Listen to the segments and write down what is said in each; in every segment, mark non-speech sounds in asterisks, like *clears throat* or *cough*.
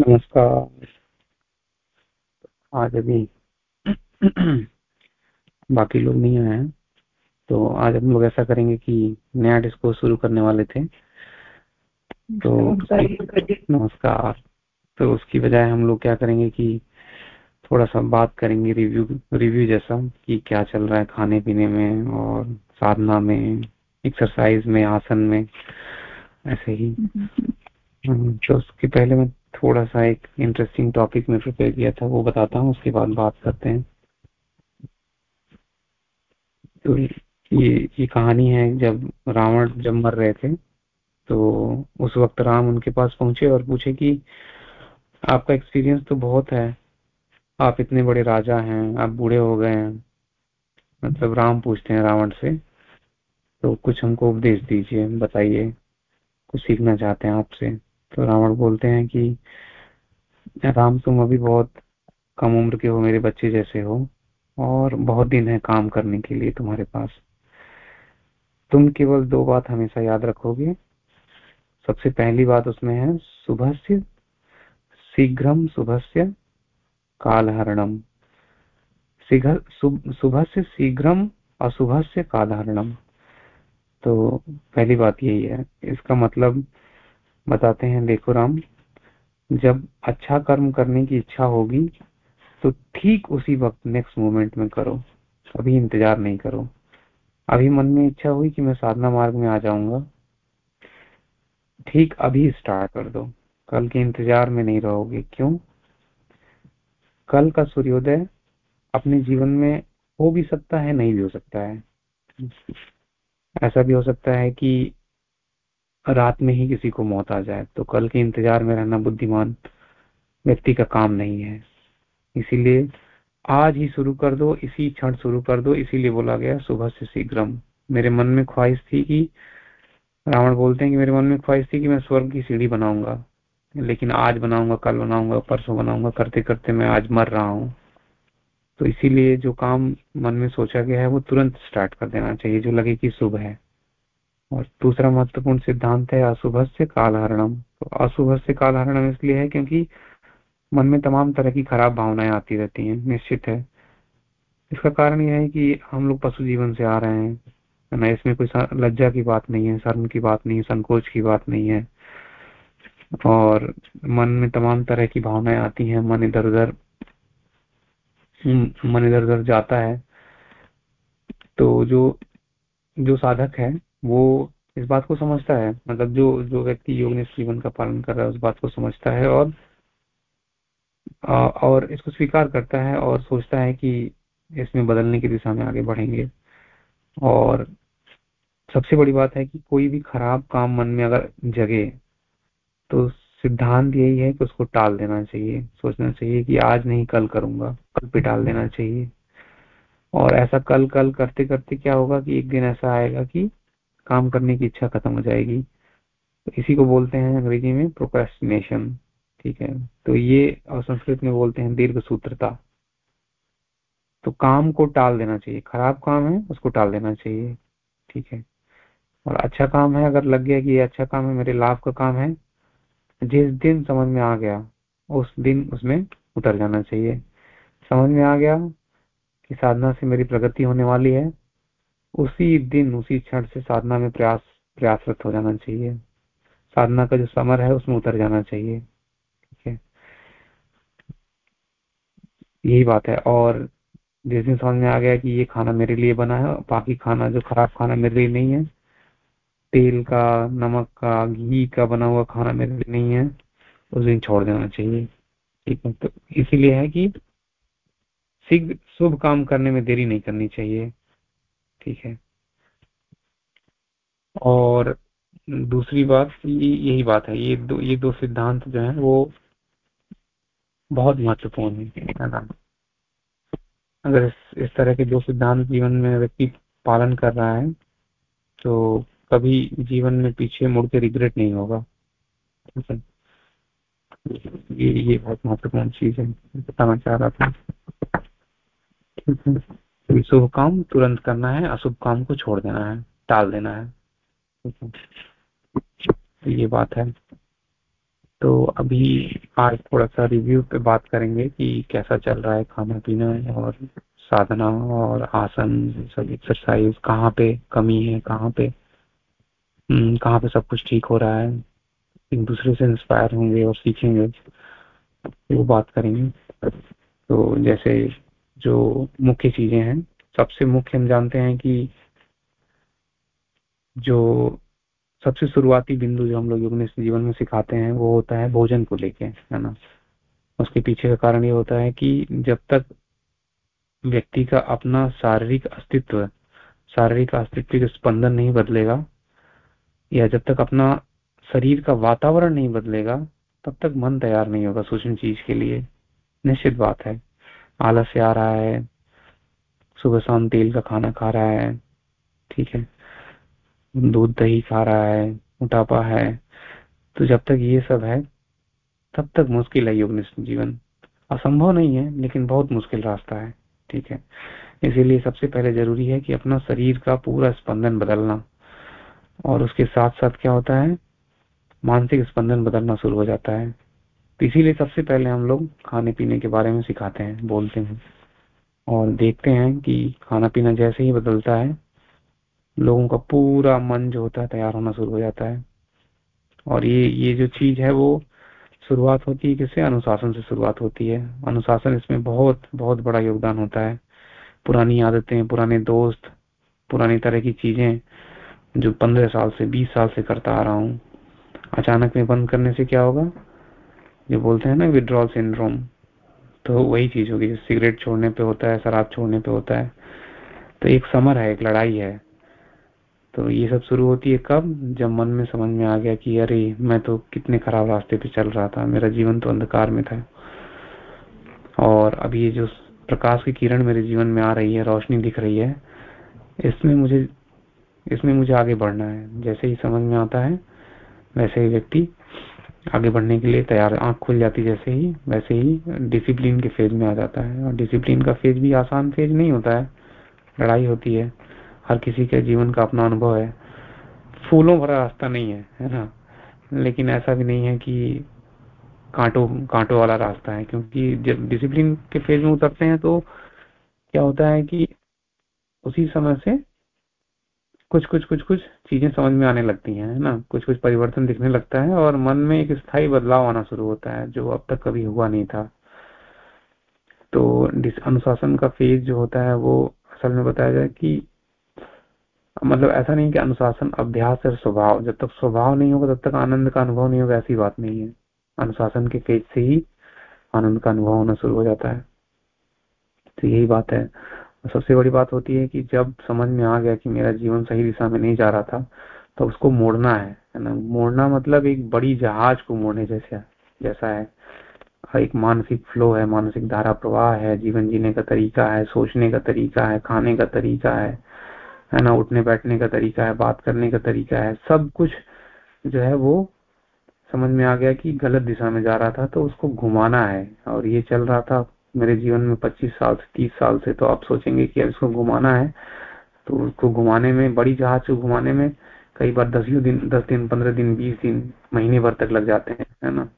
नमस्कार। आज अभी बाकी लोग नहीं आए हैं तो आज हम लोग ऐसा करेंगे कि नया डिस्को शुरू करने वाले थे। तो नमस्कार। तो उसकी बजाय हम लोग क्या करेंगे कि थोड़ा सा बात करेंगे रिव्यू रिव्यू जैसा कि क्या चल रहा है खाने पीने में और साधना में एक्सरसाइज में आसन में ऐसे ही। हम्म, तो उसके पहले मैं थोड़ा सा एक इंटरेस्टिंग टॉपिक में प्रिपेयर किया था, वो बताता हूँ, उसके बाद बात करते हैं। तो ये ये कहानी है, जब रावण जब मर रहे थे तो उस वक्त राम उनके पास पहुँचे और पूछे कि, आपका एक्सपीरियंस तो बहुत है, आप इतने बड़े राजा हैं, आप बूढ़े हो गए हैं। मतलब राम पूछते हैं रावण से तो कुछ हमको उपदेश दीजिए, बताइए, कुछ सीखना चाहते हैं आपसे। तो रावण बोलते हैं कि, राम तुम अभी बहुत कम उम्र के हो, मेरे बच्चे जैसे हो, और बहुत दिन है काम करने के लिए तुम्हारे पास। तुम केवल दो बात हमेशा याद रखोगे। सबसे पहली बात उसमें है सुबह शीघ्रम से कालहरणम। सुबह से शीघ्रम अशुभ से कालहरणम। तो पहली बात यही है। इसका मतलब बताते हैं, देखो राम, जब अच्छा कर्म करने की इच्छा होगी तो ठीक उसी वक्त नेक्स्ट मोमेंट में करो। अभी इंतज़ार नहीं करो। अभी मन में इच्छा हुई कि मैं साधना मार्ग में आ जाऊँगा। ठीक अभी स्टार्ट कर दो। कल के इंतज़ार में नहीं रहोगे। क्यों? कल का सूर्योदय अपने जीवन में हो भी सकता है, नहीं भी हो सकता है। ऐसा भी हो सकता है कि रात में ही किसी को मौत आ जाए तो कल के इंतज़ार में रहना बुद्धिमान व्यक्ति का काम नहीं है। इसीलिए आज ही शुरू कर दो, इसी क्षण शुरू कर दो, इसीलिए बोला गया, सुबह से शीघ्रम। मेरे मन में ख्वाहिश थी कि, रावण बोलते हैं कि मेरे मन में ख्वाहिश थी कि मैं स्वर्ग की सीढ़ी बनाऊँगा, लेकिन आज बनाऊँगा, कल बनाऊँगा, परसों बनाऊँगा, करते करते मैं आज मर रहा हूँ। तो इसीलिए जो काम मन में सोचा गया है, वो तुरंत स्टार्ट कर देना चाहिए, जो लगे कि शुभ है। और दूसरा महत्वपूर्ण सिद्धांत है अशुभ से कालहरणम। तो अशुभ से कालहरणम इसलिए है क्योंकि मन में तमाम तरह की खराब भावनाएँ आती रहती हैं, निश्चित है। इसका कारण यह है कि हम लोग पशु जीवन से आ रहे हैं ना, इसमें कोई लज्जा की बात नहीं है, शर्म की बात नहीं है, संकोच की बात नहीं है। और मन में तमाम तरह की भावनाएँ आती हैं, मन इधर उधर मन इधर उधर जाता है। तो जो जो साधक है वो इस बात को समझता है मतलब जो जो व्यक्ति योग जीवन का पालन कर रहा है, उस बात को समझता है और और इसको स्वीकार करता है और सोचता है कि इसमें बदलने की दिशा में आगे बढ़ेंगे। और सबसे बड़ी बात है कि कोई भी खराब काम मन में अगर जगे तो सिद्धांत यही है कि उसको टाल देना चाहिए। सोचना चाहिए कि आज नहीं, कल करूँगा। कल पे टाल देना चाहिए। और ऐसा कल कल करते करते क्या होगा कि एक दिन ऐसा आएगा कि काम करने की इच्छा खत्म हो जाएगी। तो इसी को बोलते हैं अंग्रेज़ी में प्रोक्रेस्टिनेशन ठीक है? तो ये और संस्कृत में बोलते हैं दीर्घ सूत्रता तो काम को टाल देना चाहिए। खराब काम है, उसको टाल देना चाहिए, ठीक है? और अच्छा काम है, अगर लग गया कि ये अच्छा काम है, मेरे लाभ का काम है, जिस दिन समझ में आ गया, उस दिन उसमें उतर जाना चाहिए। समझ में आ गया कि साधना से मेरी प्रगति होने वाली है उसी दिन, उसी क्षण से साधना में प्रयास, प्रयासरत हो जाना चाहिए। साधना का जो समर है, उसमें उतर जाना चाहिए। ठीक है? यही बात है। और जिस दिन समझ में आ गया कि ये खाना मेरे लिए बना है, बाकी खाना, जो खराब खाना मेरे लिए नहीं है, तेल का, नमक का, घी का बना हुआ खाना मेरे लिए नहीं है, उस दिन छोड़ देना चाहिए। ठीक है? तो इसीलिए है कि शीघ्र, शुभ काम करने में देरी नहीं करनी चाहिए। ठीक है। और दूसरी बात यही बात है ये दो ये दो सिद्धांत जो है वो बहुत महत्वपूर्ण है अगर इस, इस तरह के दो सिद्धांत जीवन में व्यक्ति पालन कर रहा है तो कभी जीवन में पीछे मुड़ के रिग्रेट नहीं होगा ये ये बहुत महत्वपूर्ण चीज़ है बताना चाह रहा था। शुभ काम तुरंत करना है अशुभ काम को छोड़ देना है टाल देना है। ये बात है। तो अभी आज थोड़ा सा रिव्यू पे बात करेंगे कि कैसा चल रहा है खाना पीना और साधना और आसन सब एक्सरसाइज कहाँ पे कमी है कहाँ पे हम्म, कहाँ पे सब कुछ ठीक हो रहा है। एक दूसरे से इंस्पायर होंगे और सीखेंगे वो बात करेंगे। तो जैसे जो मुख्य चीज़ें हैं। सबसे मुख्य हम जानते हैं कि जो सबसे शुरुआती बिंदु जो हम लोग योग जीवन में सिखाते हैं, वो होता है भोजन को लेके, है ना? उसके पीछे का कारण ये होता है कि जब तक व्यक्ति का अपना शारीरिक अस्तित्व शारीरिक अस्तित्व स्पंदन नहीं बदलेगा या जब तक अपना शरीर का वातावरण नहीं बदलेगा, तब तक मन तैयार नहीं होगा सूक्ष्म चीज़ के लिए। निश्चित बात है। आलस्य आ रहा है, सुबह शाम तेल का खाना खा रहा है, ठीक है, दूध दही खा रहा है, मोटापा है तो जब तक ये सब है, तब तक मुश्किल है योग जीवन। असंभव नहीं है, लेकिन बहुत मुश्किल रास्ता है, ठीक है। इसीलिए सबसे पहले ज़रूरी है कि अपना शरीर का पूरा स्पंदन बदलना, और उसके साथ साथ क्या होता है, मानसिक स्पंदन बदलना शुरू हो जाता है। तो इसीलिए सबसे पहले हम लोग खाने पीने के बारे में सिखाते हैं, बोलते हैं और देखते हैं कि खाना पीना जैसे ही बदलता है, लोगों का पूरा मन जो होता है तैयार होना शुरू हो जाता है। और ये ये जो चीज़ है वो शुरुआत होती है किससे? अनुशासन से शुरुआत होती है। अनुशासन इसमें बहुत बहुत बड़ा योगदान होता है। पुरानी आदतें, पुराने दोस्त, पुरानी तरह की चीज़ें जो पंद्रह साल से, बीस साल से करता आ रहा हूँ। अचानक में बंद करने से क्या होगा? जो बोलते हैं ना विड्रॉल सिंड्रोम तो वही चीज़ होगी सिगरेट छोड़ने पे होता है, शराब छोड़ने पे होता है। तो एक समर है, एक लड़ाई है। तो ये सब शुरू होती है कब? जब मन में समझ में आ गया कि अरे, मैं तो कितने खराब रास्ते पे चल रहा था, मेरा जीवन तो अंधकार में था। और अब ये जो प्रकाश की किरण मेरे जीवन में आ रही है, रोशनी दिख रही है, इसमें मुझे इसमें मुझे आगे बढ़ना है। जैसे ही समझ में आता है, वैसे ही व्यक्ति आगे बढ़ने के लिए तैयार आँख खुल जाती जैसे ही, वैसे ही डिसिप्लिन के फ़ेज़ में आ जाता है। और डिसिप्लिन का फ़ेज़ भी आसान फ़ेज़ नहीं होता है। लड़ाई होती है। हर किसी के जीवन का अपना अनुभव है। फूलों भरा रास्ता नहीं है है ना? लेकिन ऐसा भी नहीं है कि कांटों कांटों वाला रास्ता है। क्योंकि जब डिसिप्लिन के फ़ेज़ में उतरते हैं तो क्या होता है कि उसी समय से कुछ कुछ कुछ कुछ चीज़ें समझ में आने लगती हैं, है ना? कुछ कुछ परिवर्तन दिखने लगता है और मन में एक स्थायी बदलाव आना शुरू होता है जो अब तक कभी हुआ नहीं था। तो अनुशासन का फ़ेज़ जो होता है वो असल में बताया जाए कि मतलब ऐसा नहीं कि अनुशासन अभ्यास और स्वभाव, जब तक स्वभाव नहीं होगा तब तक आनंद का अनुभव नहीं होगा, ऐसी बात नहीं है। अनुशासन के फ़ेज़ से ही आनंद का अनुभव होना शुरू हो जाता है। तो यही बात है। सबसे बड़ी बात होती है कि जब समझ में आ गया कि मेरा जीवन सही दिशा में नहीं जा रहा था तो उसको मोड़ना है है ना? मोड़ना मतलब एक बड़ी जहाज़ को मोड़ने जैसा जैसा है। एक मानसिक फ्लो है, मानसिक धारा प्रवाह है, जीवन जीने का तरीका है, सोचने का तरीका है, खाने का तरीका है है ना? उठने बैठने का तरीका है, बात करने का तरीका है। सब कुछ जो है वो समझ में आ गया कि गलत दिशा में जा रहा था तो उसको घुमाना है। और ये चल रहा था मेरे जीवन में 25 साल से 30 साल से तो आप सोचेंगे कि अब इसको घुमाना है तो उसको घुमाने में, बड़ी जहाज़ को घुमाने में कई बार दस दिन दस दिन, पंद्रह दिन, बीस दिन, महीने भर तक लग जाते हैं, है ना,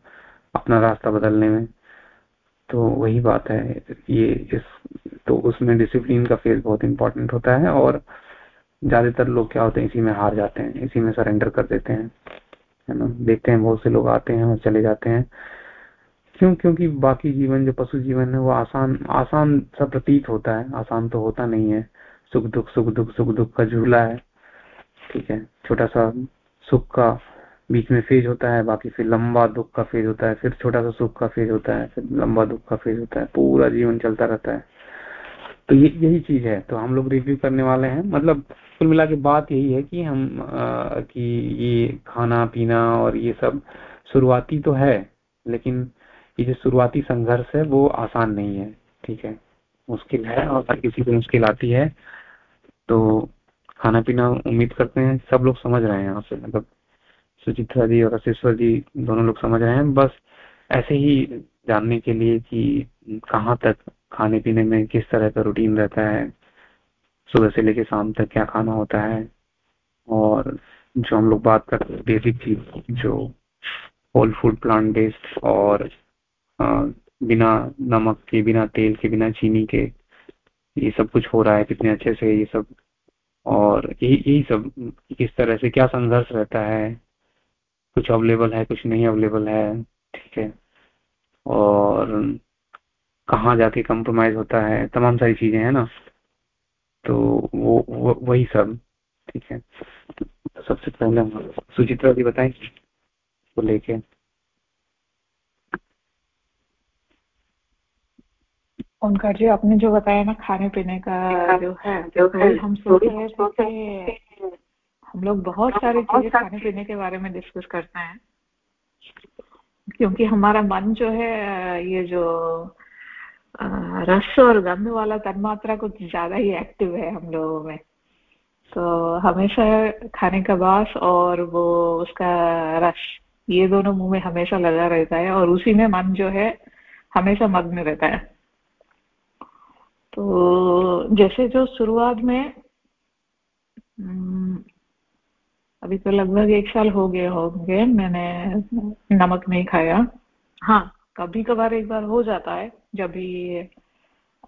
अपना रास्ता बदलने में। तो वही बात है, ये इस तो उसमें डिसिप्लिन का फ़ेज़ बहुत इंपॉर्टेंट होता है और ज़्यादातर लोग क्या होते हैं, इसी में हार जाते हैं, इसी में सरेंडर कर देते हैं, है ना, देखते हैं, बहुत से लोग आते हैं और चले जाते हैं। क्यों? क्योंकि बाकी जीवन जो पशु जीवन है वो आसान आसान सा प्रतीत होता है। आसान तो होता नहीं है। सुख दुख सुख दुख सुख दुख का झूला है। ठीक है? छोटा सा सुख का बीच में फ़ेज़ होता है बाकी फिर लंबा दुख का फ़ेज़ होता है फिर छोटा सा सुख का फ़ेज़ होता है फिर लंबा दुख का फ़ेज़ होता है। पूरा जीवन चलता रहता है। तो ये यही चीज़ है। तो हम लोग रिव्यू करने वाले हैं। मतलब कुल मिला के बात यही है कि हम आ, कि ये खाना पीना और ये सब शुरुआती तो है लेकिन ये जो शुरुआती संघर्ष है, वो आसान नहीं है, ठीक है? मुश्किल है और हर किसी को मुश्किल आती है। तो खाना पीना उम्मीद करते हैं, सब लोग समझ रहे हैं यहाँ से मतलब सुचित्रा जी और अशिश्वर जी दोनों लोग समझ रहे हैं। बस ऐसे ही जानने के लिए कि कहाँ तक खाने पीने में किस तरह का रूटीन रहता है, सुबह से लेकर शाम तक क्या खाना होता है, और जो हम लोग बात करते हैं बेसिक चीज़, जो होल फ़ूड प्लांट बेस्ड और बिना नमक के बिना तेल के बिना चीनी के ये सब कुछ हो रहा है कितने अच्छे से ये सब। और यही सब किस तरह से क्या संघर्ष रहता है। कुछ अवेलेबल है कुछ नहीं अवेलेबल है ठीक है। और कहाँ जाके कंप्रोमाइज होता है तमाम सारी चीज़ें हैं ना। तो वो, वो वही सब ठीक है। सबसे पहले सुचित्रा जी बताएँ को लेके। ओंकार जी आपने जो बताया ना खाने पीने का जो है जो है हम सोच रहे थे हम लोग बहुत सारी चीज़ें खाने पीने के बारे में डिस्कस करते हैं। क्योंकि हमारा मन जो है ये जो रस और गंध वाला तन्मात्रा कुछ ज़्यादा ही एक्टिव है हम लोगों में। तो हमेशा खाने का बास और वो उसका रस ये दोनों मुँह में हमेशा लगा रहता है और उसी में मन जो है हमेशा मग्न रहता है। तो जैसे जो शुरुआत में हम्म, अभी तो लगभग एक साल हो गए होंगे मैंने नमक नहीं खाया। हाँ। कभी कभार एक बार हो जाता है जब भी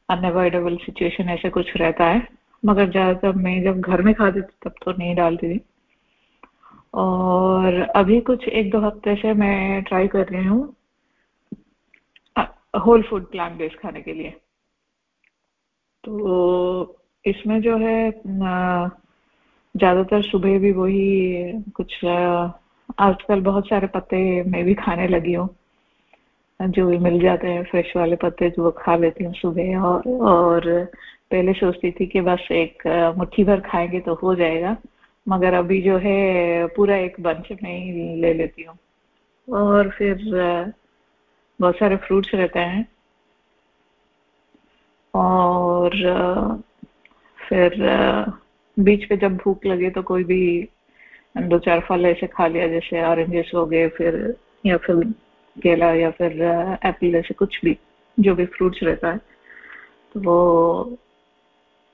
अनअवॉइडेबल सिचुएशन ऐसे कुछ रहता है। मगर ज़्यादातर मैं जब घर में खाती थी तब तो नहीं डालती थी। और अभी कुछ एक दो हफ़्ते से मैं ट्राई कर रही हूँ होल फ़ूड प्लांट बेस्ड खाने के लिए। तो इसमें जो है ज़्यादातर सुबह भी वही कुछ आजकल बहुत सारे पत्ते मैं भी खाने लगी हूँ। जो भी मिल जाते हैं, फ्रेश वाले पत्ते जो वो खा लेती हूँ सुबह और और पहले सोचती थी कि बस एक मुट्ठी भर खाएँगे तो हो जाएगा। मगर अभी जो है, पूरा एक बंच में ही ले लेती हूँ। और फिर बहुत सारे फ्रूट्स रहते हैं। और फिर बीच पे जब भूख लगे तो कोई भी दो चार फल ऐसे खा लिया, जैसे ऑरेंजेस हो गए, फिर, या फिर केला, या फिर एप्पल ऐसे कुछ भी, जो भी फ्रूट्स रहता है तो वो,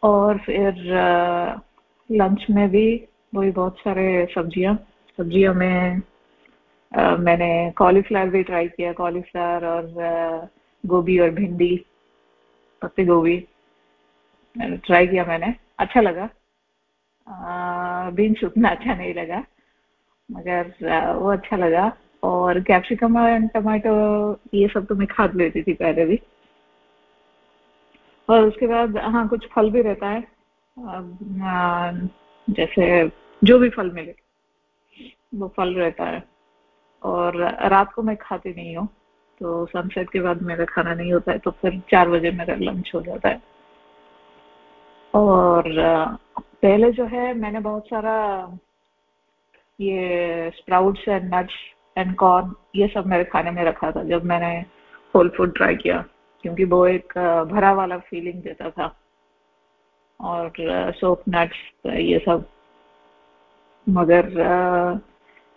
और फिर लंच में भी वही बहुत सारे सब्ज़ियाँ, सब्जियों में मैंने कॉलीफ्लावर भी ट्राई किया कॉलीफ्लावर और गोभी और भिंडी। पत्ते गोभी मैंने ट्राई किया मैंने। अच्छा लगा। बीन्स उतना अच्छा नहीं लगा, मगर वो अच्छा लगा। और कैप्सिकम एंड टमाटो ये सब तो मैं खा लेती थी पहले भी। और उसके बाद हाँ कुछ फल भी रहता है। जैसे जो भी फल मिले, वो फल रहता है। और रात को मैं खाती नहीं हूँ। तो सनसेट के बाद मेरा खाना नहीं होता है तो फिर चार बजे मेरा लंच हो जाता है। और पहले जो है, मैंने बहुत सारा ये sprouts and nuts and corn ये सब मेरे खाने में रखा था, जब मैंने होल फ़ूड ट्राई किया, क्योंकि वो एक भरा वाला फीलिंग देता था। और सोप नट्स ये सब। मगर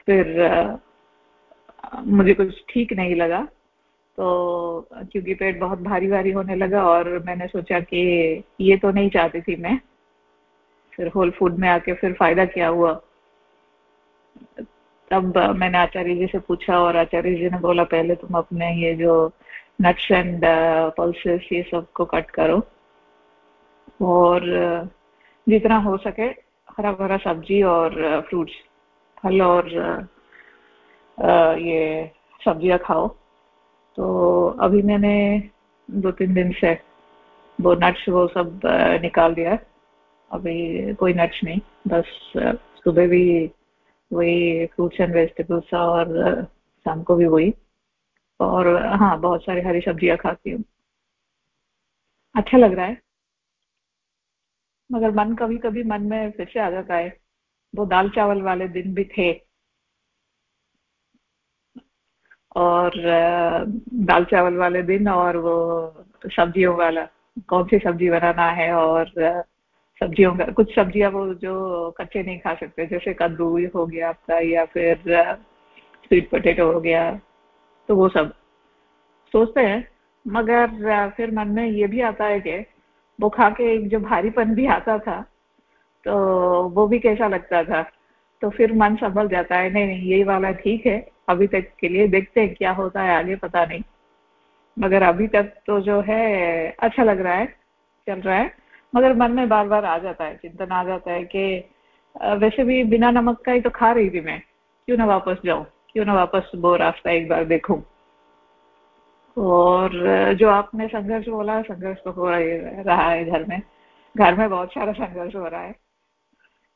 फिर मुझे कुछ ठीक नहीं लगा। तो क्योंकि पेट बहुत भारी भारी होने लगा और मैंने सोचा कि ये तो नहीं चाहती थी मैं। फिर होल फ़ूड में आके फिर फ़ायदा क्या हुआ? तब मैंने आचार्य जी से पूछा और आचार्य जी ने बोला, पहले तुम अपने ये जो नट्स एंड पल्सेस ये सबको कट करो और जितना हो सके हरा भरा सब्ज़ी और फ्रूट्स फल और ये सब्ज़ियाँ खाओ। तो अभी मैंने दो तीन दिन से वो नट्स वो सब निकाल दिया अभी कोई नट्स नहीं, बस सुबह भी वही फ्रूट्स एंड वेजिटेबल्स और शाम को भी वही। और हाँ बहुत सारी हरी सब्ज़ियाँ खाती हूँ। अच्छा लग रहा है। मगर मन कभी कभी मन में फिर से आ जाता है। वो दाल चावल वाले दिन भी थे। और दाल चावल वाले दिन और वो सब्जियों वाला, कौन सी सब्ज़ी बनाना है और सब्जियों का, कुछ सब्ज़ियाँ वो जो कच्चे नहीं खा सकते, जैसे कद्दू हो गया आपका या फिर स्वीट पोटेटो हो गया तो वो सब। सोचते हैं, मगर फिर मन में ये भी आता है कि वो खा के एक जो भारीपन भी आता था तो वो भी कैसा लगता था? तो फिर मन संभल जाता है, नहीं नहीं यही वाला ठीक है। अभी तक के लिए देखते हैं क्या होता है आगे, पता नहीं। मगर अभी तक तो जो है अच्छा लग रहा है, चल रहा है। मगर मन में बार बार आ जाता है, चिंतन आ जाता है कि वैसे भी बिना नमक का ही तो खा रही थी मैं। क्यों ना वापस जाऊँ? क्यों ना वापस वो रास्ता एक बार देखूँ? और, जो आपने संघर्ष बोला, संघर्ष तो हो रहा है घर में। घर में बहुत सारा संघर्ष हो रहा है।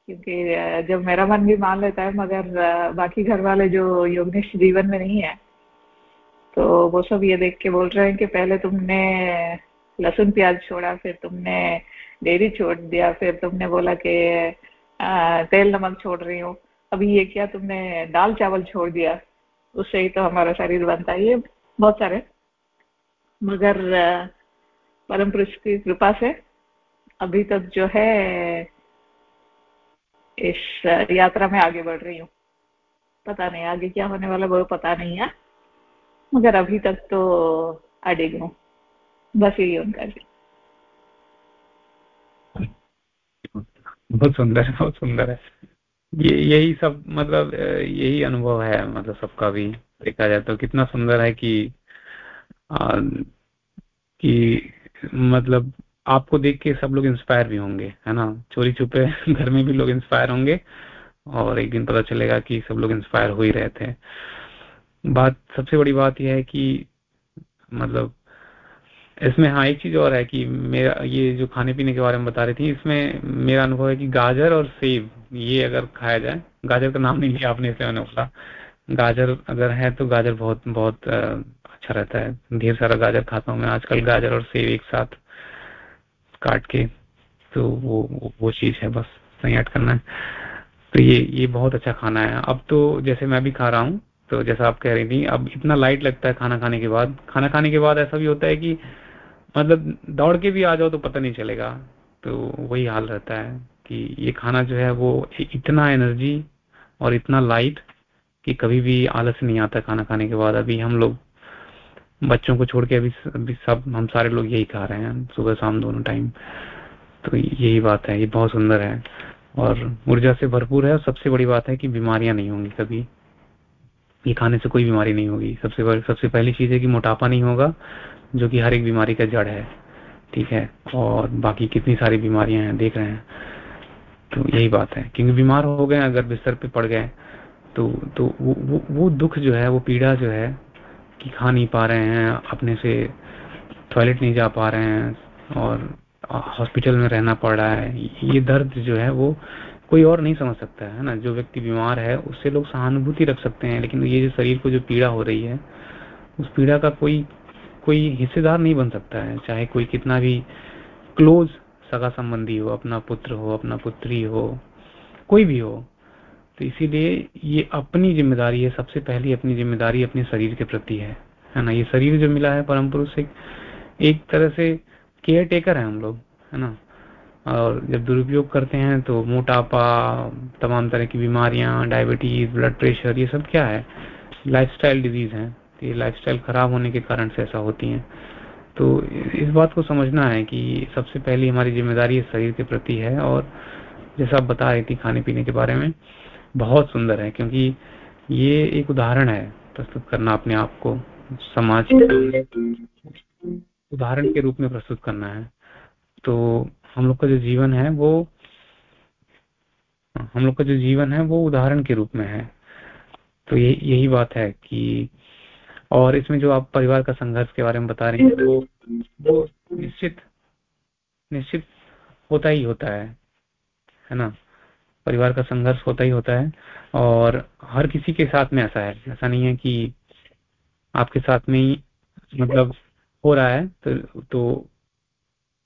क्योंकि जब मेरा मन भी मान लेता है, मगर बाकी घर वाले जो योगनिष्ठ जीवन में नहीं है तो वो सब ये देख के बोल रहे हैं कि पहले तुमने लहसुन प्याज छोड़ा, फिर तुमने डेयरी छोड़ दिया, फिर तुमने बोला कि तेल नमक छोड़ रही हूँ, अभी ये क्या तुमने दाल चावल छोड़ दिया? उससे ही तो हमारा शरीर बनता है, ये बहुत सारे। मगर परम पुरुष की कृपा से अभी तक जो है इस यात्रा में आगे बढ़ रही हूँ। पता नहीं आगे क्या होने वाला वो पता नहीं है। मगर अभी तक तो अडिग हूँ। बस यही उनका बहुत सुंदर है बहुत सुंदर है। ये यही सब मतलब यही अनुभव है मतलब सबका भी। देखा जाए तो कितना सुंदर है कि आ, कि मतलब आपको देख के सब लोग इंस्पायर भी होंगे, है ना? चोरी छुपे *laughs* घर में भी लोग इंस्पायर होंगे और एक दिन पता चलेगा कि सब लोग इंस्पायर हो ही रहे थे। बात, सबसे बड़ी बात यह है कि मतलब इसमें हाँ एक चीज़ और है कि मेरा, ये जो खाने पीने के बारे में बता रही थी, इसमें मेरा अनुभव है कि गाजर और सेब, ये अगर खाया जाए, गाजर का नाम नहीं लिया आपने, इसलिए मैंने बोला। गाजर अगर है तो गाजर बहुत बहुत अच्छा रहता है। ढेर सारा गाजर खाता हूँ मैं, आजकल गाजर और सेब एक साथ। काट के तो वो वो चीज़ है बस, सही ऐड करना है। तो ये ये बहुत अच्छा खाना है। अब तो जैसे मैं भी खा रहा हूँ तो जैसा आप कह रही थी, अब इतना लाइट लगता है खाना खाने के बाद। खाना खाने के बाद ऐसा भी होता है कि मतलब दौड़ के भी आ जाओ तो पता नहीं चलेगा। तो वही हाल रहता है कि ये खाना जो है वो इतना एनर्जी और इतना लाइट कि कभी भी आलस नहीं आता खाना खाने के बाद। अभी हम लोग बच्चों को छोड़ के अभी अभी सब हम सारे लोग यही खा रहे हैं सुबह शाम दोनों टाइम तो यही बात है ये बहुत सुंदर है। और ऊर्जा से भरपूर है और सबसे बड़ी बात है कि बीमारियाँ नहीं होंगी कभी। ये खाने से कोई बीमारी नहीं होगी। सबसे सबसे पहली चीज़ है कि मोटापा नहीं होगा जो कि हर एक बीमारी का जड़ है। ठीक है? और बाकी कितनी सारी बीमारियाँ हैं देख रहे हैं। तो यही बात है। क्योंकि बीमार हो गए अगर बिस्तर पे पड़ गए तो तो वो, वो वो दुख जो है वो पीड़ा जो है कि खा नहीं पा रहे हैं, अपने से टॉयलेट नहीं जा पा रहे हैं और हॉस्पिटल में रहना पड़ रहा है। ये दर्द जो है वो कोई और नहीं समझ सकता है ना? जो व्यक्ति बीमार है, उससे लोग सहानुभूति रख सकते हैं, लेकिन ये जो शरीर को जो पीड़ा हो रही है, उस पीड़ा का कोई कोई हिस्सेदार नहीं बन सकता है। चाहे कोई कितना भी क्लोज सगा संबंधी हो, अपना पुत्र हो, अपना पुत्री हो, कोई भी हो। तो इसीलिए ये अपनी ज़िम्मेदारी है, सबसे पहली अपनी ज़िम्मेदारी अपने शरीर के प्रति है। है ना? ये शरीर जो मिला है परम पुरुष से, एक तरह से केयर टेकर है हम लोग, है ना? और जब दुरुपयोग करते हैं तो मोटापा, तमाम तरह की बीमारियाँ डायबिटीज़ ब्लड प्रेशर ये सब क्या है? लाइफस्टाइल डिज़ीज़ है। तो ये लाइफस्टाइल खराब होने के कारण से ऐसा होती है। तो इस बात को समझना है कि सबसे पहली हमारी ज़िम्मेदारी शरीर के प्रति है और जैसा आप बता रही थी खाने पीने के बारे में बहुत सुंदर है, क्योंकि ये एक उदाहरण है प्रस्तुत करना अपने आप को, समाज के उदाहरण के रूप में प्रस्तुत करना है। तो हम लोग का जो जीवन है वो, हम लोग का जो जीवन है वो उदाहरण के रूप में है। तो ये, यही बात है कि, और इसमें जो आप परिवार का संघर्ष के बारे में बता रहे हैं वो वो निश्चित निश्चित होता ही होता है है ना? परिवार का संघर्ष होता ही होता है और हर किसी के साथ में ऐसा है। ऐसा नहीं है कि आपके साथ में ही मतलब हो रहा है तो तो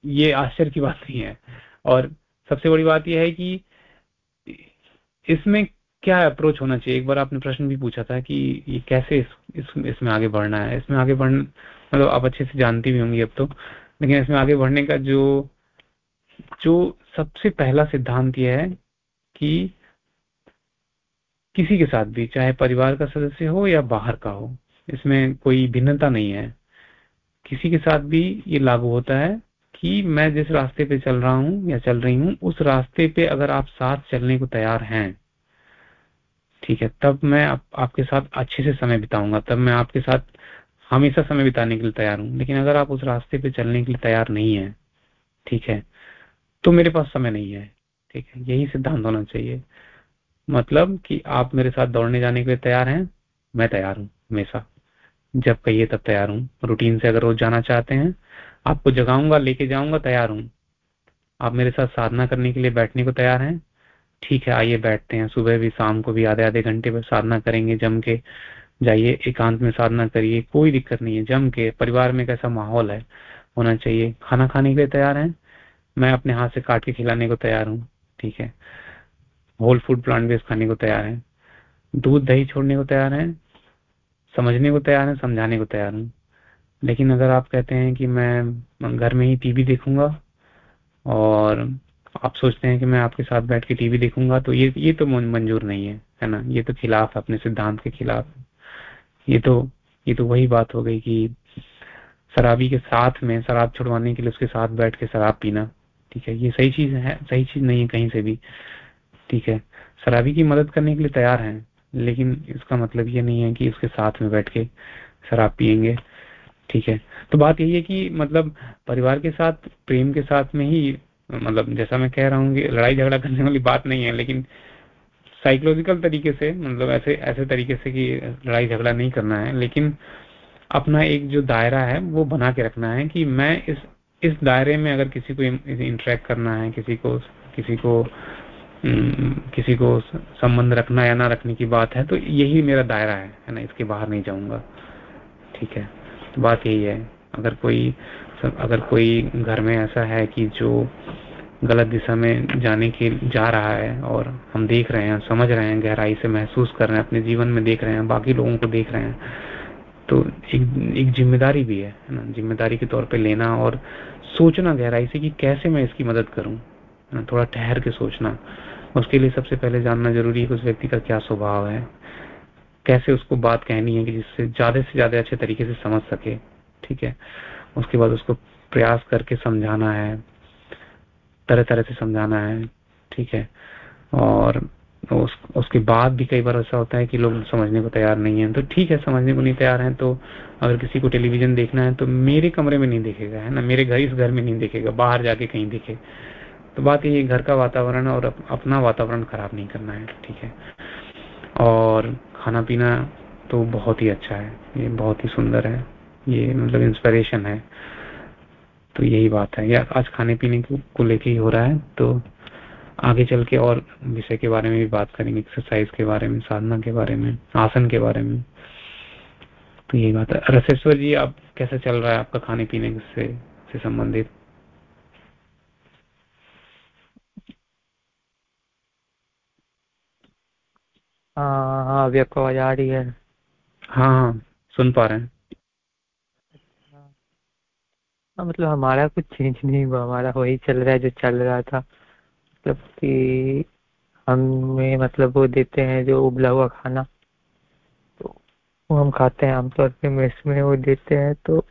ये आश्चर्य की बात नहीं है। और सबसे बड़ी बात यह है कि इसमें क्या अप्रोच होना चाहिए? एक बार आपने प्रश्न भी पूछा था कि ये कैसे इस, इस, इसमें आगे बढ़ना है। इसमें आगे बढ़ना मतलब आप अच्छे से जानती भी होंगी अब तो लेकिन इसमें आगे बढ़ने का जो जो सबसे पहला सिद्धांत यह है कि किसी के साथ भी चाहे परिवार का सदस्य हो या बाहर का हो इसमें कोई भिन्नता नहीं है। किसी के साथ भी ये लागू होता है कि मैं जिस रास्ते पे चल रहा हूँ या चल रही हूँ उस रास्ते पे अगर आप साथ चलने को तैयार हैं ठीक है तब मैं आप, आपके साथ अच्छे से समय बिताऊँगा तब मैं आपके साथ हमेशा समय बिताने के लिए तैयार हूँ। लेकिन अगर आप उस रास्ते पे चलने के लिए तैयार नहीं है ठीक है तो मेरे पास समय नहीं है। ठीक है, यही सिद्धांत होना चाहिए। मतलब कि आप मेरे साथ दौड़ने जाने के लिए तैयार हैं, मैं तैयार हूँ हमेशा। जब कहिए तब तैयार हूँ। रूटीन से अगर रोज जाना चाहते हैं, आपको जगाऊँगा, लेके जाऊँगा, तैयार हूँ। आप मेरे साथ साधना करने के लिए बैठने को तैयार हैं? ठीक है, आइए बैठते हैं। सुबह भी, शाम को भी, आधे आधे घंटे पर साधना करेंगे, जम के जाइए, एकांत में साधना करिए, कोई दिक्कत नहीं है। जम के परिवार में कैसा माहौल है, होना चाहिए। खाना खाने के लिए तैयार हैं? मैं अपने हाथ से काट के खिलाने को तैयार हूँ। ठीक है। होल फ़ूड प्लांट बेस्ड खाने को तैयार है। दूध दही छोड़ने को तैयार है। समझने को तैयार है, समझाने को तैयार हूँ। लेकिन अगर आप कहते हैं कि मैं घर में ही टीवी देखूँगा और आप सोचते हैं कि मैं आपके साथ बैठ के टीवी देखूँगा तो ये ये तो मंजूर नहीं है है ना? ये तो खिलाफ अपने सिद्धांत के खिलाफ ये तो ये तो वही बात हो गई कि शराबी के साथ में, शराब छुड़वाने के लिए उसके साथ बैठ के शराब पीना। ठीक है, ये सही चीज़ है, सही चीज़ नहीं है कहीं से भी। ठीक है, शराबी की मदद करने के लिए तैयार हैं, लेकिन इसका मतलब ये नहीं है कि उसके साथ में बैठ के शराब पियेंगे। ठीक है तो बात यही है कि मतलब परिवार के साथ, प्रेम के साथ में ही मतलब जैसा मैं कह रहा हूँ कि लड़ाई झगड़ा करने वाली बात नहीं है, लेकिन साइकोलॉजिकल तरीके से मतलब ऐसे ऐसे तरीके से कि लड़ाई झगड़ा नहीं करना है, लेकिन अपना एक जो दायरा है, वो बना के रखना है कि मैं इस इस दायरे में अगर किसी को इंटरेक्ट करना है, किसी को किसी को किसी को संबंध रखना या ना रखने की बात है तो यही मेरा दायरा है है ना? इसके बाहर नहीं जाऊँगा। ठीक है? तो बात यही है। अगर कोई अगर कोई घर में ऐसा है कि जो गलत दिशा में जाने के, जा रहा है और हम देख रहे हैं, समझ रहे हैं, गहराई से महसूस कर रहे हैं, अपने जीवन में देख रहे हैं, बाकी लोगों को देख रहे हैं तो एक एक ज़िम्मेदारी भी है ना? ज़िम्मेदारी के तौर पे लेना और सोचना गहराई से कि कैसे मैं इसकी मदद करूँ ना? थोड़ा ठहर के सोचना। उसके लिए सबसे पहले जानना ज़रूरी है कि उस व्यक्ति का क्या स्वभाव है। कैसे उसको बात कहनी है कि जिससे ज़्यादा से ज़्यादा अच्छे तरीके से समझ सके, ठीक है? उसके बाद उसको प्रयास करके समझाना है तरह तरह से समझाना है, ठीक है? और उस, उसके बाद भी कई बार ऐसा होता है कि लोग समझने को तैयार नहीं है। तो ठीक है समझने को नहीं तैयार है तो अगर किसी को टेलीविज़न देखना है तो मेरे कमरे में नहीं देखेगा है ना? मेरे घर इस घर में नहीं देखेगा बाहर जाके कहीं देखे। तो बात ये घर का वातावरण और अपना वातावरण खराब नहीं करना है ठीक है? और खाना पीना तो बहुत ही अच्छा है ये बहुत ही सुंदर है ये मतलब इंस्पिरेशन है। तो यही बात है। या आज खाने पीने को लेके ही हो रहा है तो आगे चल के और विषय के बारे में भी बात करेंगे एक्सरसाइज के बारे में साधना के बारे में आसन के बारे में। तो यही बात है। रसेश्वर जी आप कैसे चल रहा है आपका खाने पीने से, से संबंधित? हाँ हाँ अभी आपको आवाज़ आ रही है। हाँ हाँ सुन पा रहे हैं। हाँ मतलब हमारा कुछ चेंज नहीं हुआ हमारा वही चल रहा है जो चल रहा था। मतलब कि हमें मतलब वो देते हैं जो उबला हुआ खाना तो वो हम खाते हैं आमतौर पे मेस में वो देते हैं तो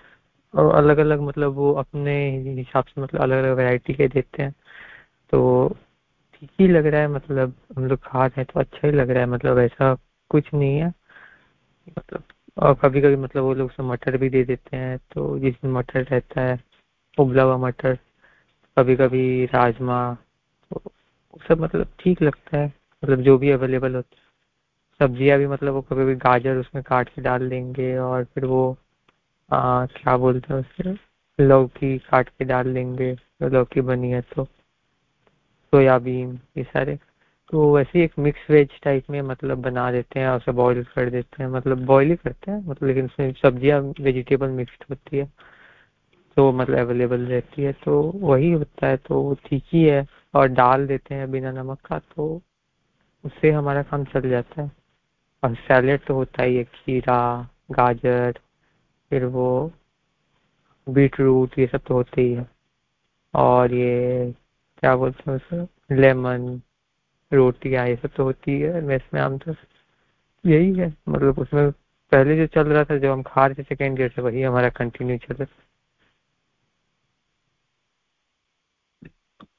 और अलग अलग मतलब वो अपने हिसाब से मतलब अलग अलग वैरायटी के देते हैं। तो ठीक ही लग रहा है मतलब हम लोग खा रहे हैं तो अच्छा ही लग रहा है मतलब ऐसा कुछ नहीं है। मतलब और कभी कभी मतलब वो लोग मटर भी दे देते हैं तो जिसमें मटर रहता है, उबला हुआ मटर कभी कभी राजमा सब मतलब ठीक लगता है। मतलब जो भी अवेलेबल होता है सब्ज़ियाँ भी मतलब वो कभी कभी गाजर उसमें काट के डाल देंगे और फिर वो आ, क्या बोलते हैं उसे लौकी काट के डाल देंगे तो लौकी बनी है तो सोयाबीन ये सारे। तो वैसे एक मिक्स वेज टाइप में मतलब बना देते हैं और उसे बॉईल कर देते हैं। मतलब बॉईल ही करते हैं मतलब लेकिन उसमें सब्ज़ियाँ वेजिटेबल मिक्सड होती है तो मतलब अवेलेबल रहती है तो वही होता है तो ठीक ही है। और डाल देते हैं बिना नमक का तो उससे हमारा काम चल जाता है। और सैलेड तो होता ही है, खीरा, गाजर, फिर वो बीट रूट ये सब तो होते ही है। और ये क्या बोलते हैं उसे? लेमन रोटियाँ ये सब तो होती है में आमतौर यही है मतलब उसमें पहले जो चल रहा था, जब हम खा रहे थे सेकेंड ईयर से, वही हमारा कंटिन्यू चल रहा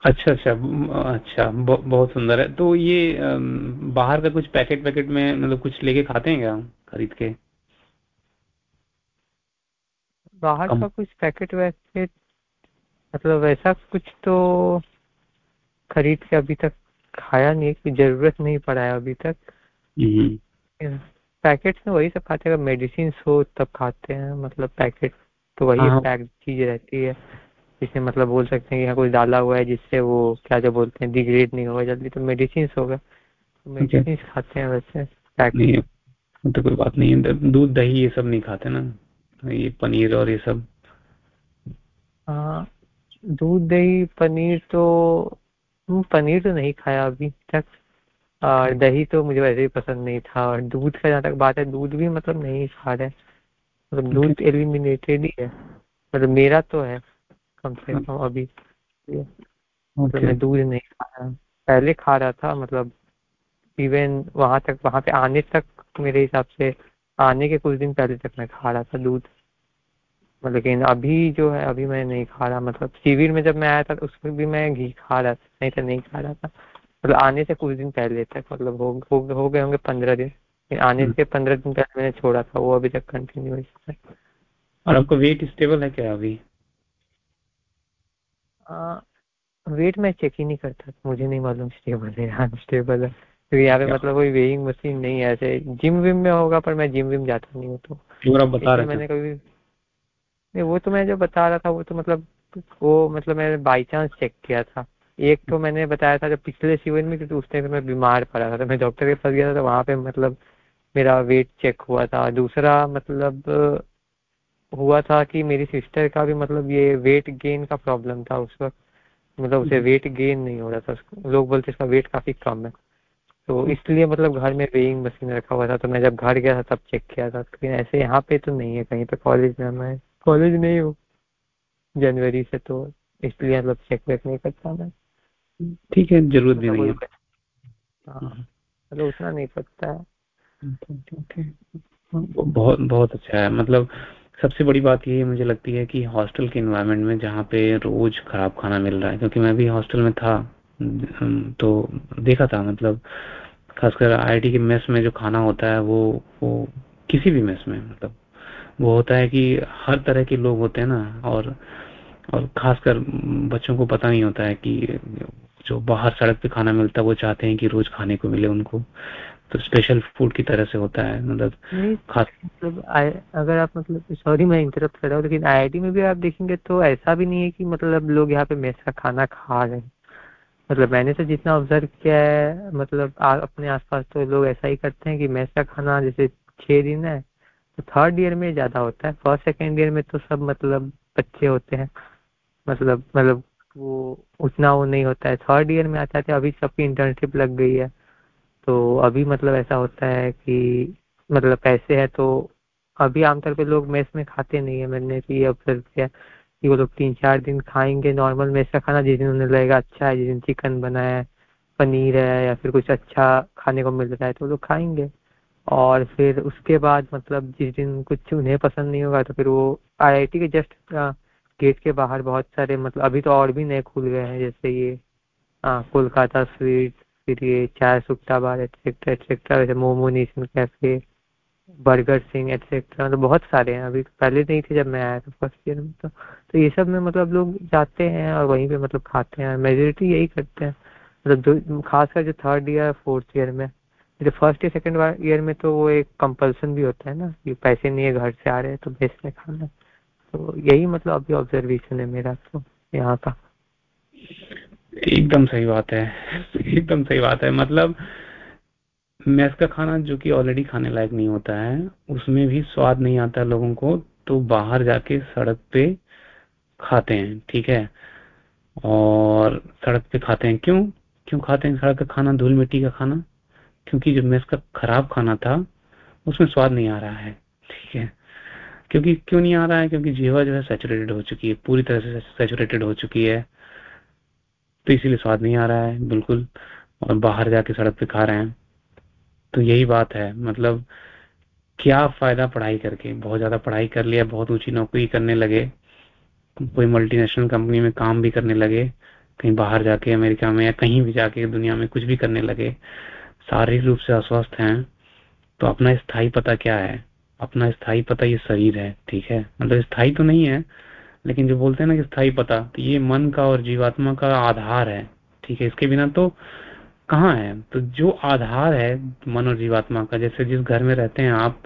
अच्छा अच्छा अच्छा बहुत सुंदर है। तो ये बाहर का कुछ पैकेट पैकेट में मतलब कुछ लेके खाते हैं क्या खरीद के? बाहर का कुछ पैकेट वैकेट मतलब वैसा कुछ तो खरीद के अभी तक खाया नहीं है ज़रूरत नहीं पड़ा है अभी तक। हम्म। पैकेट में वही सब खाते हैं मेडिसिन हो तब खाते हैं मतलब पैकेट तो वही पैक चीज़ रहती है। जिसमें मतलब बोल सकते हैं कि यहाँ कुछ डाला हुआ है जिससे वो क्या जो बोलते हैं डिग्रेड नहीं होगा जल्दी तो मेडिसिन होगा। तो मेडिसिन खाते हैं वैसे नहीं तो कोई बात नहीं है। दूध दही ये सब नहीं खाते ना? ये पनीर और ये सब? दूध दही पनीर तो हम्म, पनीर तो नहीं खाया अभी तक। और दही तो मुझे वैसे ही पसंद नहीं था। और दूध का जहाँ तक बात है दूध भी मतलब नहीं खा रहे मतलब दूध एलिमिनेटेड ही है। मतलब मेरा तो है। कम से कम अभी। मतलब मैं दूध नहीं खा रहा पहले खा रहा था मतलब इवन वहाँ तक वहाँ पे आने तक मेरे हिसाब से आने के कुछ दिन पहले तक मैं खा रहा था दूध। लेकिन अभी जो है अभी मैं नहीं खा रहा। मतलब शिविर में जब मैं आया था उसमें भी मैं घी खा रहा था नहीं तो नहीं खा रहा था। मतलब आने से कुछ दिन पहले तक मतलब हो हो, हो गए होंगे पंद्रह दिन। आने हम्म। से पंद्रह दिन पहले मैंने छोड़ा था वो अभी तक कंटिन्यू है। और आपका वेट स्टेबल है क्या अभी? वेट मैं चेक ही नहीं करता मुझे नहीं मालूम स्टेबल है अनस्टेबल है। क्योंकि यहाँ पे मतलब कोई वेइंग मशीन नहीं है ऐसे जिम विम में होगा पर मैं जिम विम जाता नहीं हूँ तो। बता रहे मैंने कभी नहीं वो तो मैं जो बता रहा था वो तो मतलब वो मतलब मैंने बाई चांस चेक किया था। एक तो मैंने बताया था जब पिछले सीवन में क्योंकि उस टाइम मैं बीमार पड़ा था तो मैं डॉक्टर के पास गया था तो वहाँ पे मतलब मेरा वेट चेक हुआ था। दूसरा मतलब हुआ था कि मेरी सिस्टर का भी मतलब ये वेट गेन का प्रॉब्लम था उस वक्त। मतलब उसे वेट गेन नहीं हो रहा था। लोग बोलते इसका वेट काफ़ी कम है। तो इसलिए मतलब घर में वेइंग मशीन रखा हुआ था। तो मैं जब घर गया था तब चेक किया था। लेकिन ऐसे यहाँ पे तो नहीं है कहीं पे कॉलेज में मैं कॉलेज नहीं हूँ जनवरी से तो इसलिए मतलब चेक वेक नहीं करता मैं। ठीक है ज़रूरत भी नहीं है मतलब उतना नहीं पड़ता है बहुत बहुत अच्छा है। मतलब सबसे बड़ी बात ये मुझे लगती है कि हॉस्टल के इन्वायरमेंट में जहाँ पे रोज खराब खाना मिल रहा है, क्योंकि मैं भी हॉस्टल में था तो देखा था मतलब खासकर आईआईटी के मेस में जो खाना होता है, वो वो किसी भी मेस में मतलब वो होता है कि हर तरह के लोग होते हैं ना, और और खासकर बच्चों को पता नहीं होता है कि जो बाहर सड़क पे खाना मिलता है, वो चाहते हैं कि रोज खाने को मिले उनको। तो स्पेशल फ़ूड की तरह से होता है मतलब खास मतलब अगर आप मतलब सॉरी मैं इंटरप्ट कर रहा हूँ लेकिन आईआईटी में भी आप देखेंगे तो ऐसा भी नहीं है कि मतलब लोग यहाँ पे मेस का खाना खा रहे हैं। मतलब मैंने तो जितना ऑब्ज़र्व किया है मतलब आ, अपने आसपास तो लोग ऐसा ही करते हैं कि मेस का खाना जैसे छह दिन है तो थर्ड ईयर में ज़्यादा होता है फ़र्स्ट सेकेंड ईयर में तो सब मतलब बच्चे होते हैं। मतलब मतलब वो उतना वो नहीं होता है। थर्ड ईयर में आता है अभी सबकी इंटर्नशिप लग गई है। तो अभी मतलब ऐसा होता है कि मतलब पैसे है तो अभी आमतौर पे लोग मेस में खाते नहीं है। मैंने ये ऑब्ज़र्व किया कि वो लोग तीन चार दिन खाएँगे नॉर्मल मेस का खाना, जिस दिन उन्हें लगेगा अच्छा है, जिस दिन चिकन बना है, पनीर है या फिर कुछ अच्छा खाने को मिल रहा है तो लोग खाएँगे। और फिर उसके बाद मतलब जिस दिन कुछ उन्हें पसंद नहीं होगा तो फिर वो आईआईटी के जस्ट गेट के बाहर बहुत सारे मतलब अभी तो और भी नए खुल गए हैं, जैसे ये कोलकाता स्वीट ये चाय बार एटसेट्रा एटसेट्रा वैसे momo, nation cafe, burger Singh etcetera मतलब बहुत सारे हैं। अभी पहले नहीं थे जब मैं आया था फ़र्स्ट ईयर में तो तो ये सब में मतलब लोग जाते हैं और वहीं पे मतलब खाते हैं। मेजोरिटी यही करते हैं। मतलब खासकर जो थर्ड ईयर फोर्थ ईयर में। जो फ़र्स्ट या सेकंड ईयर में तो वो एक कंपल्सन भी होता है ना, कि पैसे नहीं है, घर से आ रहे हैं तो बेस में खाना। तो यही मतलब अभी ऑब्जर्वेशन है मेरा तो यहाँ का। एकदम सही बात है। *laughs* एकदम सही बात है। मतलब मैस का खाना जो कि ऑलरेडी खाने लायक नहीं होता है, उसमें भी स्वाद नहीं आता लोगों को तो बाहर जाके सड़क पे खाते हैं, ठीक है? और सड़क पे खाते हैं। क्यों? क्यों खाते हैं? सड़क का खाना, धूल मिट्टी का खाना? क्योंकि जो मेस का खराब खाना था, उसमें स्वाद नहीं आ रहा है, ठीक है? क्योंकि क्यों नहीं आ रहा है? क्योंकि जीवा जो है सेचुरेटेड हो चुकी है, पूरी तरह से सेचुरेटेड हो चुकी है। तो इसीलिए स्वाद नहीं आ रहा है, बिल्कुल। और बाहर जाके सड़क पे खा रहे हैं। तो यही बात है मतलब क्या फ़ायदा पढ़ाई करके? बहुत ज़्यादा पढ़ाई कर लिया, बहुत ऊँची नौकरी करने लगे, कोई मल्टीनेशनल कंपनी में काम भी करने लगे, कहीं बाहर जाके अमेरिका में या कहीं भी जाके दुनिया में कुछ भी करने लगे शारीरिक रूप से अस्वस्थ हैं। तो अपना स्थायी पता क्या है? अपना स्थायी पता ये शरीर है, ठीक है? मतलब स्थायी तो नहीं है लेकिन जो बोलते हैं ना कि स्थायी पता तो ये मन का और जीवात्मा का आधार है, ठीक है? इसके बिना तो कहाँ है? तो जो आधार है मन और जीवात्मा का, जैसे जिस घर में रहते हैं आप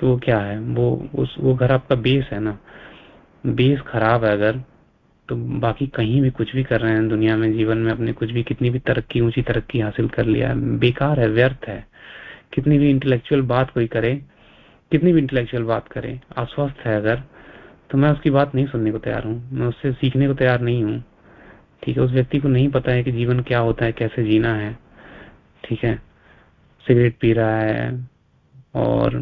तो वो क्या है? वो, उस, वो घर आपका बेस है ना? बेस खराब है अगर तो बाकी कहीं भी कुछ भी कर रहे हैं दुनिया में, जीवन में अपने कुछ भी, कितनी भी तरक्की, ऊँची तरक्की हासिल कर लिया, बेकार है, व्यर्थ है। कितनी भी इंटेलेक्चुअल बात कोई करे, कितनी भी इंटेलेक्चुअल बात करे अस्वस्थ है अगर तो मैं उसकी बात नहीं सुनने को तैयार हूँ। मैं उससे सीखने को तैयार नहीं हूँ। ठीक है, उस व्यक्ति को नहीं पता है कि जीवन क्या होता है, कैसे जीना है। ठीक है, सिगरेट पी रहा है और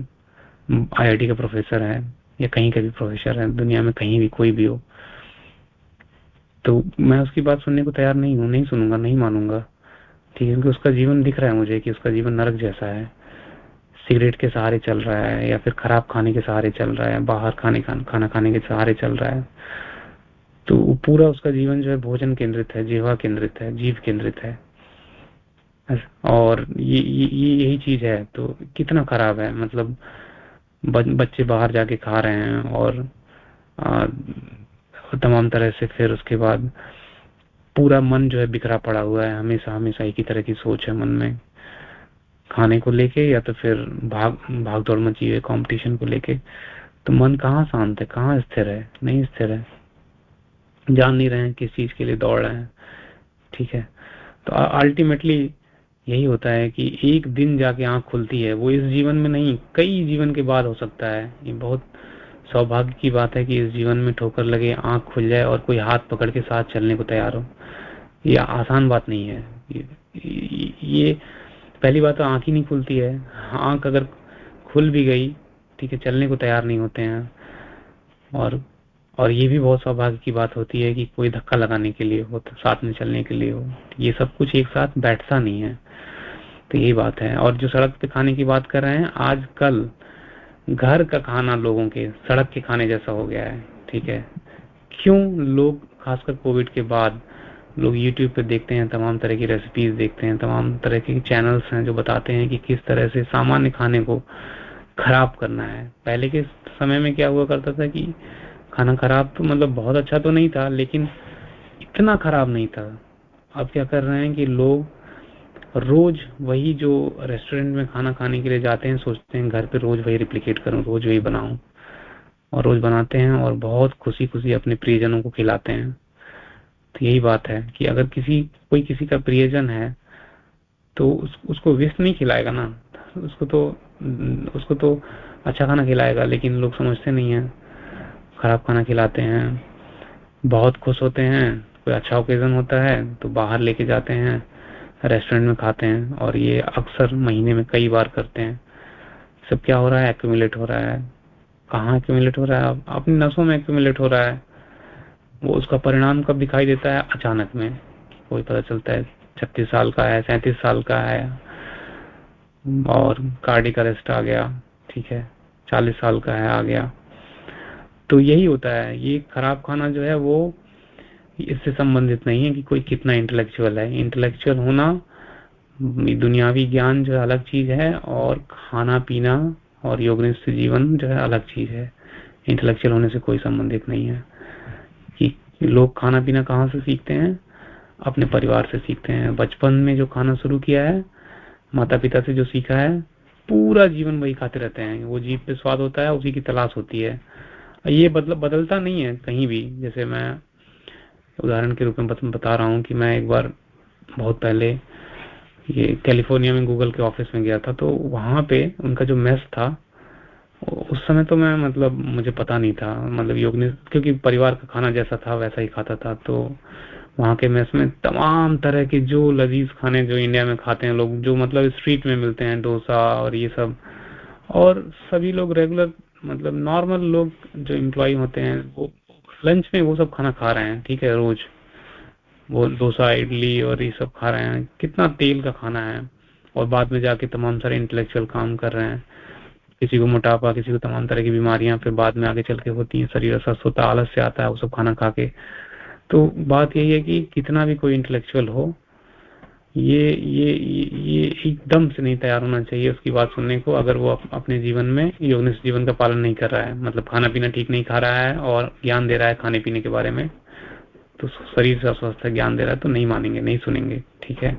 आईआईटी का प्रोफेसर है या कहीं का भी प्रोफेसर है, दुनिया में कहीं भी, कोई भी हो। तो मैं उसकी बात सुनने को तैयार नहीं हूँ, नहीं सुनूँगा, नहीं मानूँगा। ठीक है, क्योंकि उसका जीवन दिख रहा है मुझे कि उसका जीवन नरक जैसा है। सिगरेट के सहारे चल रहा है या फिर खराब खाने के सहारे चल रहा है बाहर खाने खान, खाना खाने के सहारे चल रहा है तो पूरा उसका जीवन जो है भोजन केंद्रित है जीवा केंद्रित है जीव केंद्रित है। और ये ये यही चीज़ है तो कितना खराब है मतलब बच्चे बाहर जाके खा रहे हैं और तमाम तरह से फिर उसके बाद पूरा मन जो है बिखरा पड़ा हुआ है हमेशा हमेशा एक ही तरह की सोच है मन में। खाने को लेके या तो फिर भाग भाग दौड़ मची हुई कॉम्पिटिशन को लेके। तो मन कहाँ शांत है कहाँ स्थिर है? नहीं स्थिर है। जान नहीं रहे हैं किस चीज़ के लिए दौड़ रहे हैं। ठीक है। तो अल्टीमेटली यही होता है कि एक दिन जाके आँख खुलती है। वो इस जीवन में नहीं कई जीवन के बाद हो सकता है। ये बहुत सौभाग्य की बात है कि इस जीवन में ठोकर लगे आँख खुल जाए और कोई हाथ पकड़ के साथ चलने को तैयार हो। ये आसान बात नहीं है। ये, ये पहली बात तो आँख ही नहीं खुलती है। आँख अगर खुल भी गई, ठीक है, चलने को तैयार नहीं होते हैं। और और ये भी बहुत सौभाग्य की बात होती है कि कोई धक्का लगाने के लिए हो तो साथ में चलने के लिए हो। ये सब कुछ एक साथ बैठता नहीं है। तो यही बात है। और जो सड़क पे खाने की बात कर रहे हैं, आजकल घर का खाना लोगों के, सड़क के खाने जैसा हो गया है, ठीक है। क्यों लोग, खासकर कोविड के बाद लोग यूट्यूब पे देखते हैं, तमाम तरह की रेसिपीज़ देखते हैं, तमाम तरह के चैनल्स हैं जो बताते हैं कि किस तरह से सामान्य खाने को खराब करना है। पहले के समय में क्या हुआ करता था कि खाना खराब तो मतलब बहुत अच्छा तो नहीं था, लेकिन इतना खराब नहीं था। अब क्या कर रहे हैं कि लोग रोज वही जो रेस्टोरेंट में खाना खाने के लिए जाते हैं, सोचते हैं घर पे रोज वही रिप्लीकेट करूँ, रोज वही बनाऊँ और रोज बनाते हैं और बहुत खुशी खुशी अपने प्रियजनों को खिलाते हैं। तो यही बात है कि अगर किसी कोई किसी का प्रियजन है तो उस, उसको विष नहीं खिलाएगा ना। उसको तो उसको तो अच्छा खाना खिलाएगा लेकिन लोग समझते नहीं है। खराब खाना खिलाते हैं बहुत खुश होते हैं कोई अच्छा ओकेजन होता है तो बाहर लेके जाते हैं रेस्टोरेंट में खाते हैं और ये अक्सर महीने में कई बार करते हैं। सब क्या हो रहा है? एक्यूमुलेट हो रहा है। कहाँ एक्यूमुलेट हो रहा है? अपनी नसों में एक्यूमुलेट हो रहा है। वो उसका परिणाम कब दिखाई देता है? अचानक में। कोई पता चलता है, छत्तीस साल का है, सैतीस साल का है, और कार्डिक अरेस्ट आ गया, ठीक है, चालीस साल का है, आ गया। तो यही होता है। ये खराब खाना जो है वो इससे संबंधित नहीं है कि कोई कितना इंटेलेक्चुअल है। इंटेलेक्चुअल होना दुनियावी ज्ञान जो अलग चीज़ है, और खाना, पीना और योगनिष्ठ जीवन जो है अलग चीज़ है। इंटेलेक्चुअल होने से कोई संबंधित नहीं है। कि लोग खाना पीना कहाँ से सीखते हैं? अपने परिवार से सीखते हैं। बचपन में जो खाना शुरू किया है माता पिता से जो सीखा है, पूरा जीवन वही खाते रहते हैं। वो जीव पे स्वाद होता है, उसी की तलाश होती है। ये बदल, बदलता नहीं है कहीं भी। जैसे मैं उदाहरण के रूप में बता रहा हूँ कि मैं एक बार बहुत पहले ये कैलिफ़ोर्निया में गूगल के ऑफ़िस में गया था तो वहाँ पे उनका जो मेस था उस समय तो मैं मतलब मुझे पता नहीं था। मतलब योग ने, क्योंकि परिवार का खाना जैसा था, वैसा ही खाता था तो वहाँ के मेस में तमाम तरह के जो लजीज खाने जो इंडिया में खाते हैं लोग, जो मतलब स्ट्रीट में मिलते हैं, डोसा और ये सब, और सभी लोग रेगुलर मतलब नॉर्मल लोग जो एम्प्लॉय होते हैं, वो लंच में वो सब खाना खा रहे हैं, ठीक है, रोज। वो डोसा, इडली और ये सब खा रहे हैं। कितना तेल का खाना है, और बाद में जाके तमाम सारे इंटेलेक्चुअल काम कर रहे हैं। किसी को मोटापा किसी को तमाम तरह की बीमारियाँ फिर बाद में आगे चल के होती हैं शरीर अस्वस्थ होता आलस से आता है वो सब खाना खा के। तो बात यही है कि कितना भी कोई इंटेलेक्चुअल हो ये ये ये एकदम से नहीं तैयार होना चाहिए उसकी बात सुनने को अगर वो अप, अपने जीवन में योगनिष्ठ जीवन का पालन नहीं कर रहा है। मतलब खाना पीना ठीक नहीं खा रहा है और ज्ञान दे रहा है खाने पीने के बारे में तो शरीर से अस्वस्थ ज्ञान दे रहा है तो नहीं मानेंगे नहीं सुनेंगे ठीक है?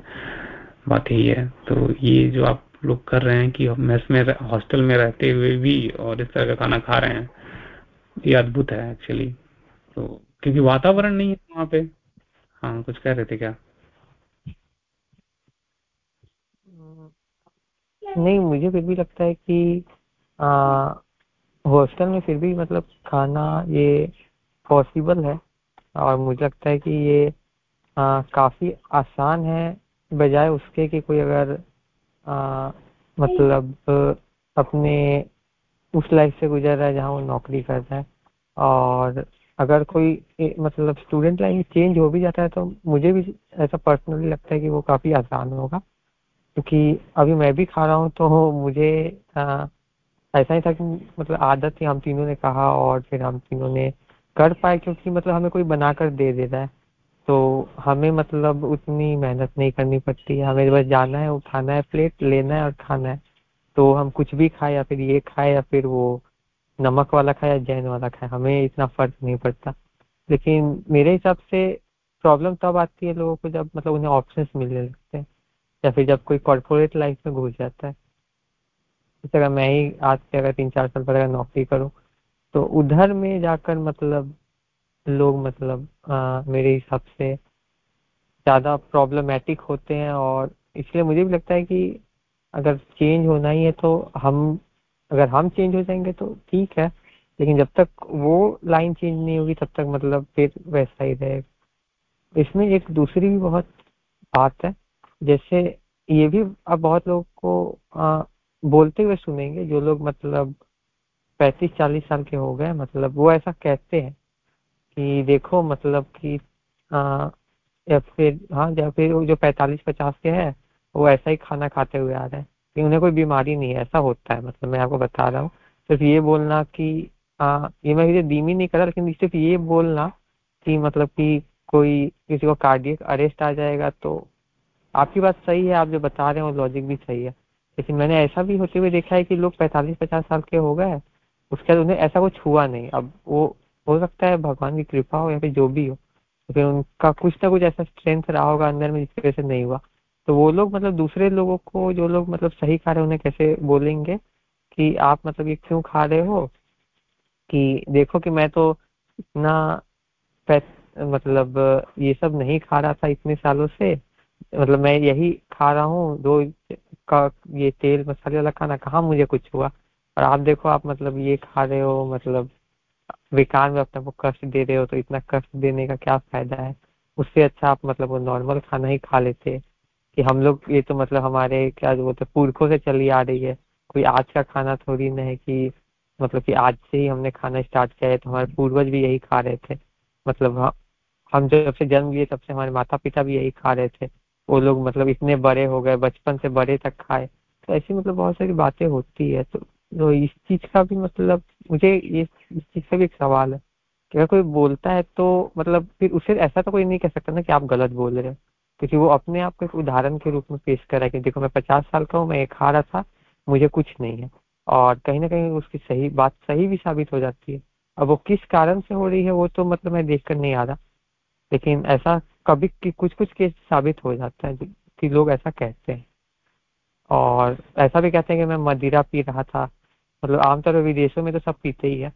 बात यही है। तो ये जो आप लोग कर रहे हैं कि मेस में हॉस्टल में रहते हुए भी और इस तरह का खाना खा रहे हैं। ये अद्भुत है एक्चुअली तो क्योंकि वातावरण नहीं है वहाँ पे। हाँ कुछ कह रहे थे क्या? नहीं मुझे फिर भी लगता है कि हॉस्टल में फिर भी मतलब खाना ये पॉसिबल है। और मुझे लगता है कि ये आ, काफ़ी आसान है बजाय उसके कि कोई अगर मतलब अपने उस लाइफ से गुजर रहा है जहाँ वो नौकरी कर रहा है। और अगर कोई ए, मतलब स्टूडेंट लाइफ चेंज हो भी जाता है तो मुझे भी ऐसा पर्सनली लगता है कि वो काफ़ी आसान होगा। क्योंकि अभी मैं भी खा रहा हूँ तो मुझे आ, ऐसा ही था कि मतलब आदत थी हम तीनों ने कहा और फिर हम तीनों ने कर पाए क्योंकि मतलब हमें कोई बनाकर दे दे है। तो हमें मतलब उतनी मेहनत नहीं करनी पड़ती। हमें बस जाना है, उठाना है प्लेट लेना है और खाना है। तो हम कुछ भी खाए या फिर ये खाए या फिर वो नमक वाला खाए या जैन वाला खाए, हमें इतना फ़र्क नहीं पड़ता। लेकिन मेरे हिसाब से प्रॉब्लम तब आती है लोगों को जब मतलब उन्हें ऑप्शन मिलने लगते हैं, या फिर जब कोई कॉर्पोरेट लाइफ में घुस जाता है। जैसे अगर मैं ही आज से अगर तीन चार साल पहले नौकरी करूँ तो उधर में जाकर मतलब लोग मतलब आ, मेरे हिसाब से ज़्यादा प्रॉब्लमेटिक होते हैं और इसलिए मुझे भी लगता है कि अगर चेंज होना ही है तो हम अगर हम चेंज हो जाएँगे तो ठीक है लेकिन जब तक वो लाइन चेंज नहीं होगी तब तक मतलब फिर वैसा ही रहेगा इसमें एक दूसरी भी बहुत बात है जैसे ये भी अब बहुत लोग को आ, बोलते हुए सुनेंगे जो लोग मतलब पैंतीस चालीस साल के हो गए मतलब वो ऐसा कहते हैं। कि देखो मतलब कि आ, या फिर हाँ या फिर जो पैंतालीस पचास के हैं वो ऐसा ही खाना खाते हुए आ रहे हैं। उन्हें कोई बीमारी नहीं है ऐसा होता है मतलब मैं आपको बता रहा हूँ। सिर्फ़ ये बोलना कि आ, ये मैं इसे धीमी नहीं कर रहा लेकिन सिर्फ़ ये बोलना कि मतलब कि कोई किसी को कार्डियक अरेस्ट आ जाएगा तो आपकी बात सही है आप जो बता रहे हो लॉजिक भी सही है। लेकिन मैंने ऐसा भी होते हुए देखा है कि लोग पैंतालीस पचास साल के हो गए उसके बाद उन्हें ऐसा कुछ हुआ नहीं। अब वो हो सकता है भगवान की कृपा हो या फिर जो भी हो तो फिर उनका कुछ ना कुछ ऐसा स्ट्रेंथ रहा होगा अंदर में जिसकी वजह से नहीं हुआ। तो वो लोग मतलब दूसरे लोगों को जो लोग मतलब सही खा रहे उन्हें कैसे बोलेंगे कि आप मतलब ये क्यों खा रहे हो? कि देखो कि मैं तो इतना मतलब ये सब नहीं खा रहा था इतने सालों से। मतलब मैं यही खा रहा हूँ, दो का, ये तेल मसाले वाला खाना, कहाँ मुझे कुछ हुआ? और आप देखो आप मतलब ये खा रहे हो मतलब विकार में अपने को कष्ट दे रहे हो तो इतना कष्ट देने का क्या फ़ायदा है? उससे अच्छा आप मतलब वो नॉर्मल खाना ही खा लेते कि हम लोग ये तो मतलब हमारे क्या बोलते पुरखों से चली आ रही है। कोई आज का खाना थोड़ी ना है कि मतलब कि आज से ही हमने खाना स्टार्ट किया है तो हमारे पूर्वज भी यही खा रहे थे। मतलब हम जब से जन्म लिए तब से हमारे माता पिता भी यही खा रहे थे। वो लोग मतलब इतने बड़े हो गए बचपन से बड़े तक खाए। तो ऐसी मतलब बहुत सारी बातें होती है तो, तो इस चीज़ का भी मतलब मुझे ये इस चीज़ का भी एक सवाल है कि अगर कोई बोलता है तो मतलब फिर उसे ऐसा तो कोई नहीं कह सकता ना कि आप गलत बोल रहे हो। क्योंकि वो अपने आप को एक उदाहरण के रूप में पेश कर रहा है कि देखो मैं पचास साल का हूँ, मैं खा रहा था, मुझे कुछ नहीं है। और कहीं ना कहीं उसकी सही बात सही भी साबित हो जाती है। अब वो किस कारण से हो रही है वो तो मतलब मैं देख कर नहीं आ रहा। लेकिन ऐसा कभी कुछ कुछ केस साबित हो जाता है कि लोग ऐसा कहते हैं। और ऐसा भी कहते हैं कि मैं मदिरा पी रहा था मतलब आमतौर पर विदेशों में तो सब पीते ही है।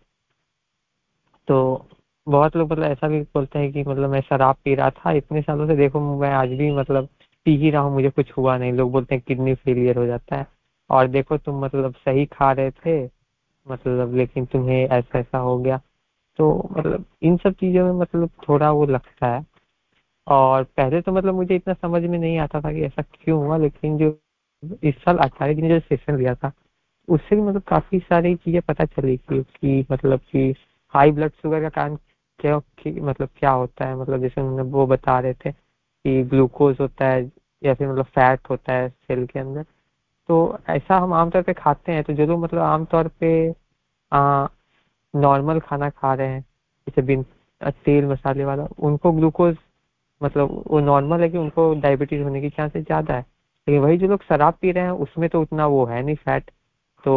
तो बहुत लोग मतलब ऐसा भी बोलते हैं कि मतलब मैं शराब पी रहा था, इतने सालों से देखो मैं आज भी मतलब पी ही रहा हूँ, मुझे कुछ हुआ नहीं। लोग बोलते हैं किडनी फेलियर हो जाता है। और देखो तुम मतलब सही खा रहे थे मतलब लेकिन तुम्हें ऐसा ऐसा हो गया। तो मतलब इन सब चीज़ों में मतलब थोड़ा वो लगता है। और पहले तो मतलब मुझे इतना समझ में नहीं आता था कि ऐसा क्यों हुआ, लेकिन जो इस साल आचार्य जी ने जो सेशन लिया था उससे भी मतलब काफ़ी सारी चीज़ें पता चली कि, कि मतलब कि हाई ब्लड शुगर का कारण क्या मतलब क्या होता है? मतलब जैसे उन्होंने वो बता रहे थे कि ग्लूकोज होता है या फिर मतलब फैट होता है सेल के अंदर। तो ऐसा हम आमतौर पे खाते हैं तो जो लोग मतलब आमतौर पे नॉर्मल खाना खा रहे हैं जैसे बिन तेल मसाले वाला उनको ग्लूकोज मतलब वो नॉर्मल है कि उनको डायबिटीज़ होने की चांसेस ज़्यादा है। लेकिन वही जो लोग शराब पी रहे हैं उसमें तो उतना वो है नहीं फैट तो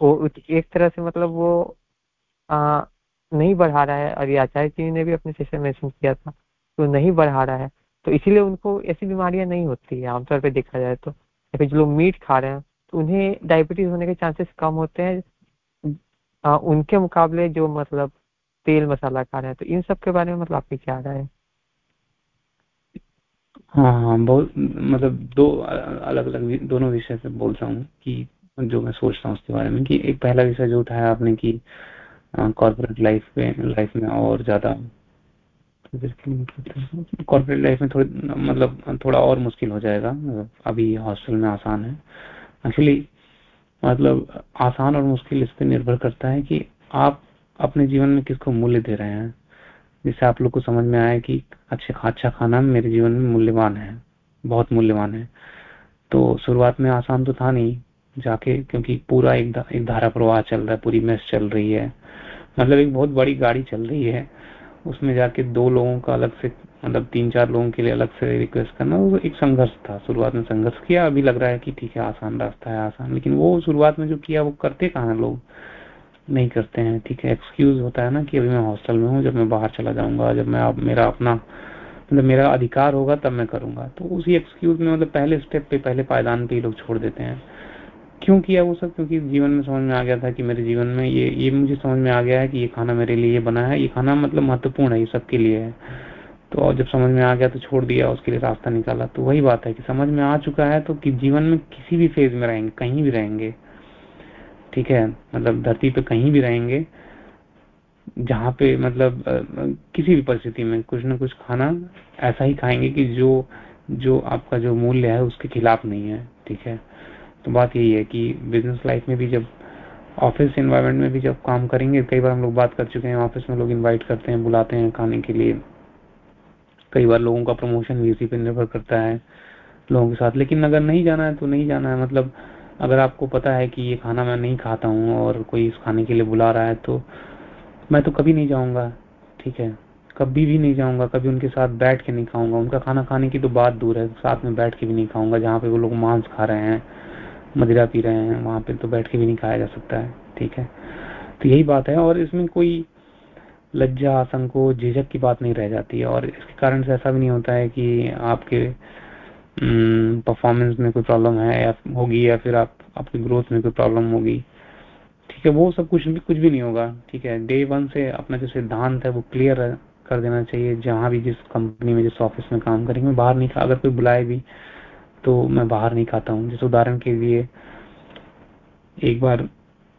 वो एक तरह से मतलब वो आ, नहीं बढ़ा रहा है। और ये आचार्य जी ने भी अपने सेशन में किया था तो नहीं बढ़ा रहा है। तो इसीलिए उनको ऐसी बीमारियाँ नहीं होती है आमतौर पर देखा जाए तो। या फिर जो लोग मीट खा रहे हैं तो उन्हें डायबिटीज़ होने के चांसेस कम होते हैं। आ, उनके मुकाबले जो मतलब तेल मसाला खा रहे हैं तो इन सब के बारे में मतलब आपकी क्या राय है? हाँ हाँ बहुत मतलब दो अलग अलग दोनों विषय से बोलता हूँ कि जो मैं सोच रहा हूँ उसके बारे में कि एक पहला विषय जो उठाया आपने कि कॉर्पोरेट लाइफ में लाइफ में और ज़्यादा। कॉर्पोरेट लाइफ में थोड़ी मतलब थोड़ा और मुश्किल हो जाएगा। अभी हॉस्टल में आसान है। एक्चुअली मतलब आसान और मुश्किल इस पर निर्भर करता है कि आप अपने जीवन में किसको मूल्य दे रहे हैं। जिससे आप लोग को समझ में आया कि अच्छे अच्छा खाना मेरे जीवन में मूल्यवान है, बहुत मूल्यवान है। तो शुरुआत में आसान तो था नहीं। जाके क्योंकि पूरा एक, दा, एक धारा प्रवाह चल रहा है पूरी मैस चल रही है। मतलब एक बहुत बड़ी गाड़ी चल रही है। उसमें जाके दो लोगों का अलग से मतलब तीन चार लोगों के लिए अलग से रिक्वेस्ट करना वो एक संघर्ष था। शुरुआत में संघर्ष किया अभी लग रहा है कि ठीक है आसान रास्ता है आसान। लेकिन वो शुरुआत में जो किया वो करते कहाँ लोग? नहीं करते हैं ठीक है। एक्सक्यूज होता है ना कि अभी मैं हॉस्टल में हूँ जब मैं बाहर चला जाऊँगा जब मैं अब मेरा अपना मतलब मेरा अधिकार होगा तब मैं करूँगा। तो उसी एक्सक्यूज में मतलब पहले स्टेप पे पहले पायदान पे ही लोग छोड़ देते हैं। क्यों किया वो सब? क्योंकि जीवन में समझ में आ गया था कि मेरे जीवन में ये ये मुझे समझ में आ गया है कि ये खाना मेरे लिए बना है। ये खाना मतलब महत्वपूर्ण है, ये सबके लिए है। तो जब समझ में आ गया तो छोड़ दिया, उसके लिए रास्ता निकाला। तो वही बात है कि समझ में आ चुका है तो कि जीवन में किसी भी फ़ेज़ में रहेंगे, कहीं भी रहेंगे। ठीक है? मतलब धरती पे कहीं भी रहेंगे, जहाँ पे मतलब किसी भी परिस्थिति में कुछ ना कुछ खाना ऐसा ही खाएँगे कि जो जो आपका जो मूल्य है उसके खिलाफ नहीं है। ठीक है? तो बात यही है कि बिज़नेस लाइफ में भी जब ऑफ़िस इन्वायरमेंट में भी जब काम करेंगे, कई बार हम लोग बात कर चुके हैं ऑफ़िस में लोग इनवाइट करते हैं, बुलाते हैं खाने के लिए। कई बार लोगों का प्रमोशन भी इसी पे निर्भर करता है लोगों के साथ। लेकिन अगर नहीं जाना है तो नहीं जाना है। मतलब अगर आपको पता है कि ये खाना मैं नहीं खाता हूँ और कोई इस खाने के लिए बुला रहा है तो मैं तो कभी नहीं जाऊँगा, ठीक है? कभी भी नहीं जाऊँगा, कभी उनके साथ बैठ के नहीं खाऊँगा। उनका खाना खाने की तो बात दूर है, साथ में बैठ के भी नहीं खाऊँगा, जहाँ पे वो लोग मांस खा रहे हैं। मदिरा पी रहे हैं, वहाँ पे तो बैठ के भी नहीं खाया जा सकता है, ठीक है? तो यही बात है, और इसमें कोई लज्जा, संकोच, झिझक की बात नहीं रह जाती है, और इसके कारण से ऐसा भी नहीं होता है कि आपके परफॉर्मेंस में कोई प्रॉब्लम है, या होगी, या फिर आप, आपकी ग्रोथ में कोई प्रॉब्लम होगी, ठीक है? वो सब कुछ भी कुछ भी नहीं होगा, ठीक है? डे वन से अपना जो सिद्धांत है, वो क्लियर कर देना चाहिए, जहाँ भी जिस कंपनी में, जिस ऑफ़िस में काम करेंगे, बाहर नहीं अगर कोई बुलाए भी तो मैं बाहर नहीं खाता हूँ। जैसे उदाहरण के लिए एक बार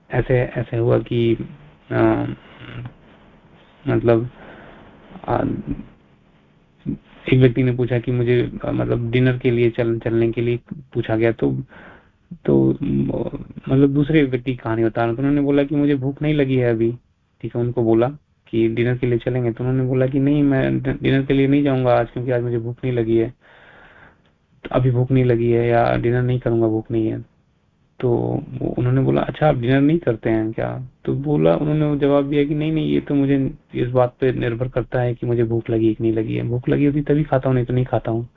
ऐसे ऐसे हुआ कि आ, मतलब आ, एक व्यक्ति ने पूछा कि मुझे आ, मतलब डिनर के लिए चल, चलने के लिए पूछा गया तो तो मतलब दूसरे व्यक्ति की कहानी बता रहा तो उन्होंने बोला कि मुझे भूख नहीं लगी है अभी ठीक है उनको बोला कि डिनर के लिए चलेंगे। तो उन्होंने बोला कि नहीं मैं डिनर के लिए नहीं जाऊँगा आज क्योंकि आज मुझे भूख नहीं लगी है। अभी भूख नहीं लगी है या डिनर नहीं करूँगा भूख नहीं है। तो उन्होंने बोला अच्छा आप डिनर नहीं करते हैं क्या? तो बोला उन्होंने जवाब दिया कि नहीं नहीं ये तो मुझे इस बात पे निर्भर करता है कि मुझे भूख लगी कि नहीं लगी है। भूख लगी होती तभी खाता हूँ नहीं तो नहीं खाता हूँ।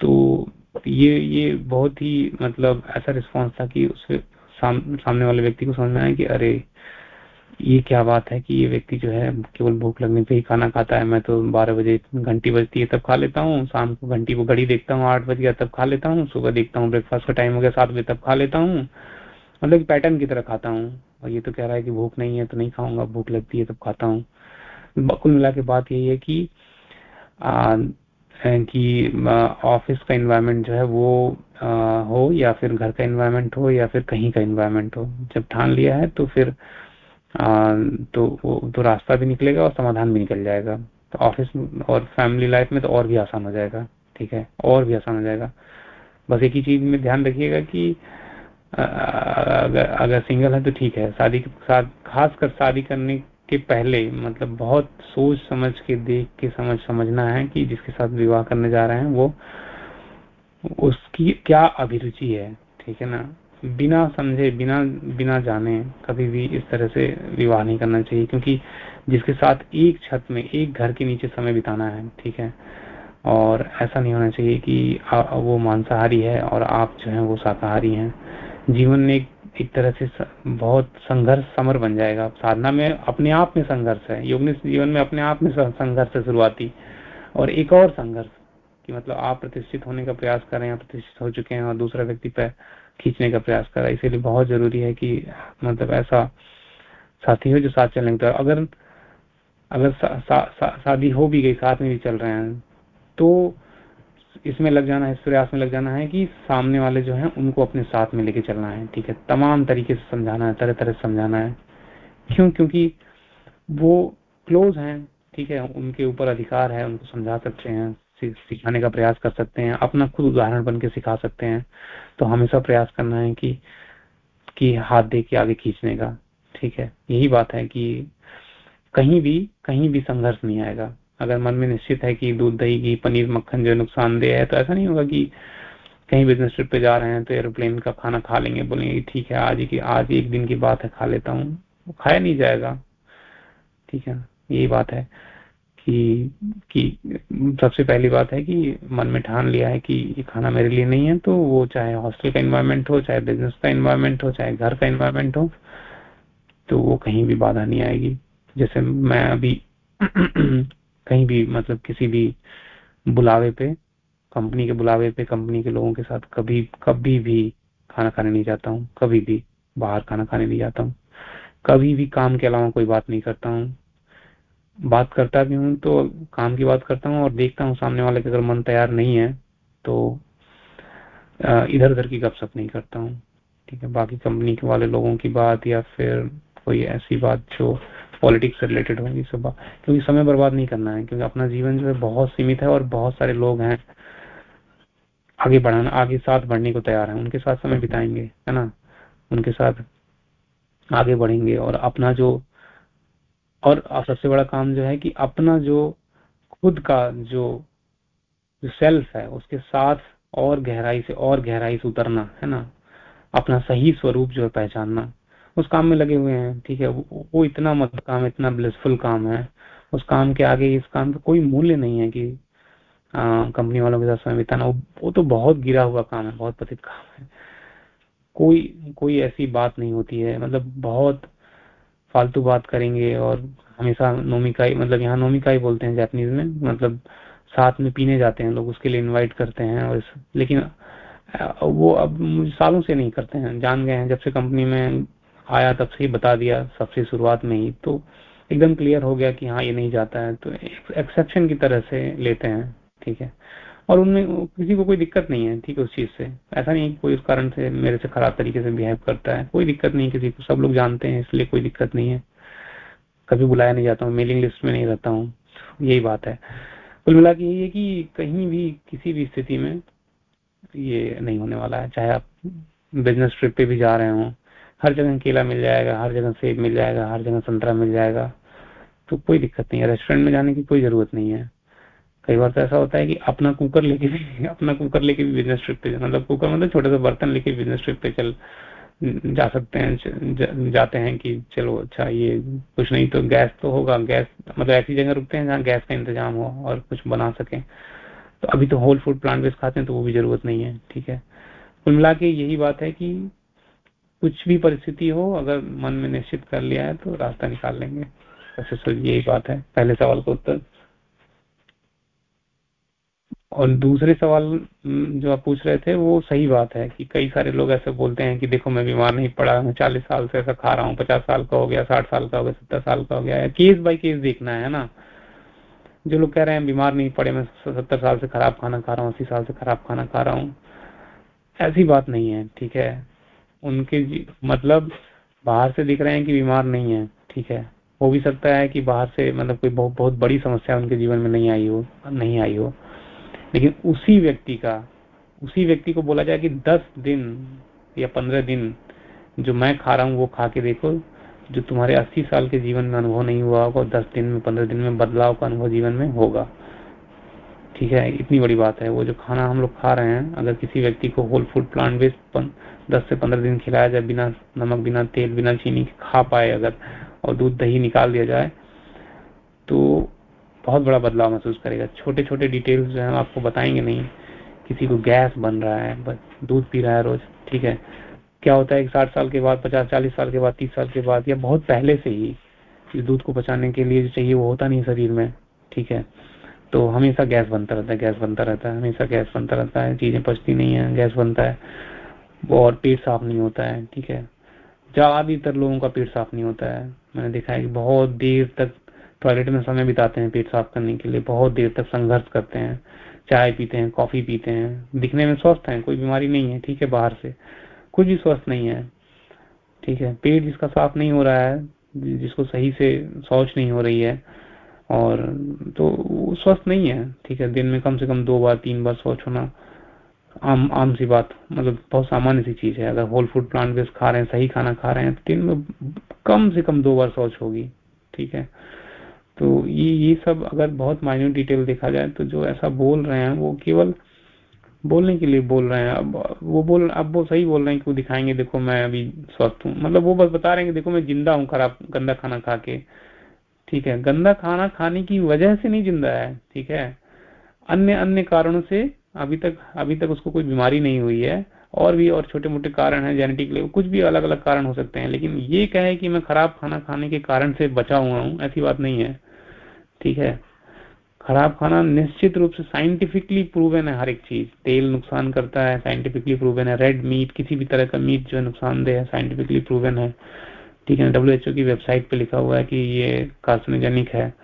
तो ये ये बहुत ही मतलब ऐसा रिस्पॉन्स था कि उससे साम, सामने वाले व्यक्ति को समझ में आया कि अरे ये क्या बात है कि ये व्यक्ति जो है केवल भूख लगने पे ही खाना खाता है? मैं तो बारह बजे घंटी बजती है तब खा लेता हूँ। शाम को घंटी को घड़ी देखता हूँ आठ बज गया तब खा लेता हूँ। सुबह देखता हूँ ब्रेकफास्ट का टाइम हो गया सात बजे तब खा लेता हूँ। मतलब पैटर्न की तरह खाता हूँ। और ये तो कह रहा है कि भूख नहीं है तो नहीं खाऊँगा भूख लगती है तब खाता हूँ। कुल मिला के बात यही है कि कि ऑफ़िस का इन्वायरमेंट जो है वो आ, हो या फिर घर का इन्वायरमेंट हो या फिर कहीं का इन्वायरमेंट हो। जब ठान लिया है तो फिर तो वो तो रास्ता भी निकलेगा और समाधान भी निकल जाएगा। तो ऑफ़िस और फैमिली लाइफ में तो और भी आसान हो जाएगा, ठीक है? और भी आसान हो जाएगा। बस एक ही चीज़ में ध्यान रखिएगा कि अगर अगर सिंगल है तो ठीक है। शादी के साथ खास कर शादी करने के पहले मतलब बहुत सोच समझ के, देख के समझ, समझना है कि जिसके साथ विवाह करने जा रहे हैं, वो, उसकी क्या अभिरुचि है, ठीक है ना? बिना समझे बिना बिना जाने कभी भी इस तरह से विवाह नहीं करना चाहिए क्योंकि जिसके साथ एक छत में एक घर के नीचे समय बिताना है ठीक है? और ऐसा नहीं होना चाहिए कि आ, वो मांसाहारी है और आप जो है वो शाकाहारी हैं। जीवन में एक, एक तरह से बहुत संघर्ष समर बन जाएगा। साधना में अपने आप में संघर्ष है। योग जीवन में अपने आप में संघर्ष है शुरुआती और एक और संघर्ष कि मतलब आप प्रतिष्ठित होने का प्रयास कर रहे हैं प्रतिष्ठित हो चुके हैं और दूसरा व्यक्ति पे खींचने का प्रयास कर। इसीलिए बहुत ज़रूरी है कि मतलब ऐसा साथी हो जो साथ चलने का अगर अगर शादी सा, सा, हो भी गई साथ में भी चल रहे हैं तो इसमें लग जाना है इस प्रयास में लग जाना है कि सामने वाले जो हैं उनको अपने साथ में लेके चलना है ठीक है? तमाम तरीके से समझाना है तरह तरह से समझाना है। क्यों? क्योंकि वो क्लोज हैं ठीक है? उनके ऊपर अधिकार है उनको समझा सकते हैं। सिखाने का प्रयास कर सकते हैं, अपना खुद उदाहरण बन के सिखा सकते हैं। तो हमेशा प्रयास करना है कि कि हाथ दे के आगे खींचने का, ठीक है? यही बात है कि कहीं भी कहीं भी संघर्ष नहीं आएगा। अगर मन में निश्चित है कि दूध, दही, घी, पनीर, मक्खन जो नुकसानदेह है तो ऐसा नहीं होगा कि कहीं बिज़नेस ट्रिप पे जा रहे हैं तो एरोप्लेन का खाना खा लेंगे, बोलेंगे ठीक है, आज की, आज एक दिन की बात है, खा लेता हूँ। खाया नहीं जाएगा, ठीक है? यही बात है। कि कि सबसे पहली बात है कि मन में ठान लिया है कि ये खाना मेरे लिए नहीं है तो वो चाहे हॉस्टल का इन्वायरमेंट हो, चाहे बिज़नेस का इन्वायरमेंट हो, चाहे घर का इन्वायरमेंट हो तो वो कहीं भी बाधा नहीं आएगी। जैसे मैं अभी *clears throat* कहीं भी मतलब किसी भी बुलावे पे कंपनी के बुलावे पे कंपनी के लोगों के साथ कभी कभी भी खाना खाने नहीं जाता हूँ, कभी भी बाहर खाना खाने नहीं जाता हूँ। कभी भी काम के अलावा कोई बात नहीं करता हूँ। बात करता भी हूँ तो काम की बात करता हूँ और देखता हूँ सामने वाले का अगर मन तैयार नहीं है तो इधर उधर की गपशप नहीं करता हूँ। ठीक है, बाकी कंपनी के वाले लोगों की बात या फिर कोई ऐसी बात जो पॉलिटिक्स से रिलेटेड होगी, सब बात, क्योंकि समय बर्बाद नहीं करना है, क्योंकि अपना जीवन जो है बहुत सीमित है और बहुत सारे लोग हैं, आगे बढ़ाना, आगे साथ बढ़ने को तैयार है। उनके साथ समय बिताएँगे, है ना? उनके साथ आगे बढ़ेंगे और अपना जो और सबसे बड़ा काम जो है कि अपना जो खुद का जो जो सेल्फ है उसके साथ और गहराई से और गहराई से उतरना है ना? अपना सही स्वरूप जो है पहचानना। उस काम में लगे हुए हैं ठीक है? वो, वो इतना मत काम इतना ब्लिसफुल काम है। उस काम के आगे इस काम का कोई मूल्य नहीं है कि कंपनी वालों के साथ समय बिताना। वो, तो बहुत गिरा हुआ काम है बहुत पतित काम है। कोई कोई ऐसी बात नहीं होती है। मतलब बहुत फालतू बात करेंगे और हमेशा नोमिकाई मतलब यहाँ नोमिकाई बोलते हैं जापानीज में मतलब साथ में पीने जाते हैं लोग, उसके लिए इनवाइट करते हैं और लेकिन वो अब सालों से नहीं करते हैं, जान गए हैं, जब से कंपनी में आया तब से ही बता दिया सबसे शुरुआत में ही तो एकदम क्लियर हो गया कि हाँ ये नहीं जाता है तो एक्सेप्शन की तरह से लेते हैं, ठीक है। और उनमें किसी को कोई दिक्कत नहीं है, ठीक है, उस चीज़ से। ऐसा नहीं कोई उस कारण से मेरे से खराब तरीके से बिहेव करता है। कोई दिक्कत नहीं किसी को, सब लोग जानते हैं, इसलिए कोई दिक्कत नहीं है। कभी बुलाया नहीं जाता हूँ मेलिंग लिस्ट में नहीं रहता हूँ, यही बात है। कुल मिला के यही है कि कहीं भी किसी भी स्थिति में ये नहीं होने वाला है। चाहे आप बिज़नेस ट्रिप पे भी जा रहे हो, हर जगह केला मिल जाएगा, हर जगह सेब मिल जाएगा, हर जगह संतरा मिल जाएगा तो कोई दिक्कत नहीं है। रेस्टोरेंट में जाने की कोई ज़रूरत नहीं है। कई बार तो ऐसा होता है कि अपना कुकर लेके भी अपना कुकर लेके भी बिज़नेस ट्रिप पे मतलब कुकर मतलब छोटे से बर्तन लेके बिज़नेस ट्रिप पे चल जा सकते हैं जा, जाते हैं कि चलो अच्छा ये कुछ नहीं तो गैस तो होगा गैस मतलब ऐसी जगह रुकते हैं जहाँ गैस का इंतज़ाम हो और कुछ बना सके। तो अभी तो होल फ़ूड प्लांट बेस्ड खाते हैं तो वो भी ज़रूरत नहीं है ठीक है? कुल मिला के यही बात है कि कुछ भी परिस्थिति हो अगर मन में निश्चित कर लिया है तो रास्ता निकाल लेंगे। यही बात है। पहले सवाल का उत्तर? और दूसरे सवाल जो आप पूछ रहे थे, वो सही बात है कि कई सारे लोग ऐसे बोलते हैं कि देखो, मैं बीमार नहीं पड़ा, मैं चालीस साल से ऐसा खा रहा हूँ, पचास साल का हो गया, साठ साल का हो गया, सत्तर साल का हो गया, केस बाय केस देखना है ना। जो लोग कह रहे हैं, बीमार नहीं पड़े, मैं सत्तर साल से खराब खाना खा रहा हूँ, अस्सी साल से खराब खाना खा रहा हूँ, ऐसी बात नहीं है, ठीक है? उनके मतलब बाहर से दिख रहे हैं कि बीमार नहीं है, ठीक है? हो भी सकता है कि बाहर से मतलब कोई बहुत बहुत बड़ी समस्या उनके जीवन में नहीं आई हो, नहीं आई हो। लेकिन उसी व्यक्ति का, उसी व्यक्ति को बोला जाए कि दस दिन या पंद्रह दिन जो मैं खा रहा हूँ, वो खा के देखो। जो तुम्हारे अस्सी साल के जीवन में अनुभव नहीं हुआ होगा दस दिन में, पंद्रह दिन में बदलाव का अनुभव जीवन में होगा। ठीक है, इतनी बड़ी बात है। वो जो खाना हम लोग खा रहे हैं, अगर किसी व्यक्ति को होल फ़ूड प्लांट बेस्ड दस से पंद्रह दिन खिलाया जाए बिना नमक, बिना तेल, बिना चीनी, खा पाए अगर, और दूध दही निकाल दिया जाए तो बहुत बड़ा बदलाव महसूस करेगा। छोटे छोटे डिटेल्स जो है आपको बताएँगे नहीं। किसी को गैस बन रहा है दूध पी रहा है रोज, ठीक है? क्या होता है साठ साल के बाद, पचास, चालीस साल के बाद, तीस साल के बाद, या बहुत पहले से ही इस दूध को पचाने के लिए जो चाहिए, वो होता नहीं शरीर में, ठीक है? तो हमेशा गैस बनता रहता है गैस बनता रहता है, हमेशा गैस बनता रहता है, चीज़ें पचती नहीं है गैस बनता है, और पेट साफ़ नहीं होता है, ठीक है? ज़्यादातर लोगों का पेट साफ़ नहीं होता है। मैंने देखा है कि बहुत देर तक टॉयलेट में समय बिताते हैं, पेट साफ़ करने के लिए, बहुत देर तक संघर्ष करते हैं, चाय पीते हैं, कॉफ़ी पीते हैं, दिखने में स्वस्थ हैं, कोई बीमारी नहीं है, ठीक है, बाहर से, कुछ भी स्वस्थ नहीं है, ठीक है, पेट जिसका साफ़ नहीं हो रहा है, जिसको सही से शौच नहीं हो रही है, और तो स्वस्थ नहीं है, ठीक है, दिन में कम से कम दो बार, तीन बार शौच होना आम आम सी बात मतलब बहुत सामान्य सी चीज़ है, अगर होल फ़ूड प्लांट बेस्ड खा रहे हैं, सही खाना खा रहे हैं तो दिन में कम से कम दो बार शौच होगी, ठीक है। तो ये ये सब अगर बहुत माइन्यूट डिटेल देखा जाए तो जो ऐसा बोल रहे हैं, वो केवल बोलने के लिए बोल रहे हैं। अब, वो बोल, अब वो सही बोल रहे हैं कि वो दिखाएँगे, देखो मैं अभी स्वस्थ हूँ। मतलब वो बस बता रहे हैं कि देखो मैं ज़िंदा हूँ, खराब, गंदा खाना खा के। ठीक है, गंदा खाना खाने की वजह से नहीं ज़िंदा है, ठीक है? अन्य अन्य कारणों से अभी तक अभी तक उसको कोई बीमारी नहीं हुई है। और भी और छोटे मोटे कारण है जेनेटिक लेवल कुछ भी अलग अलग कारण हो सकते हैं, लेकिन ये कहे कि मैं खराब खाना खाने के कारण से बचा हुआ हूँ, ऐसी बात नहीं है। ठीक है? खराब खाना निश्चित रूप से साइंटिफिकली प्रूवन है हर एक चीज़। तेल नुकसान करता है साइंटिफिकली प्रूवन है। रेड मीट किसी भी तरह का मीट जो है नुकसानदेह है साइंटिफिकली प्रूवन है। ठीक है? डब्ल्यू की वेबसाइट पे लिखा हुआ है कि ये कार्सोनोजेनिक है।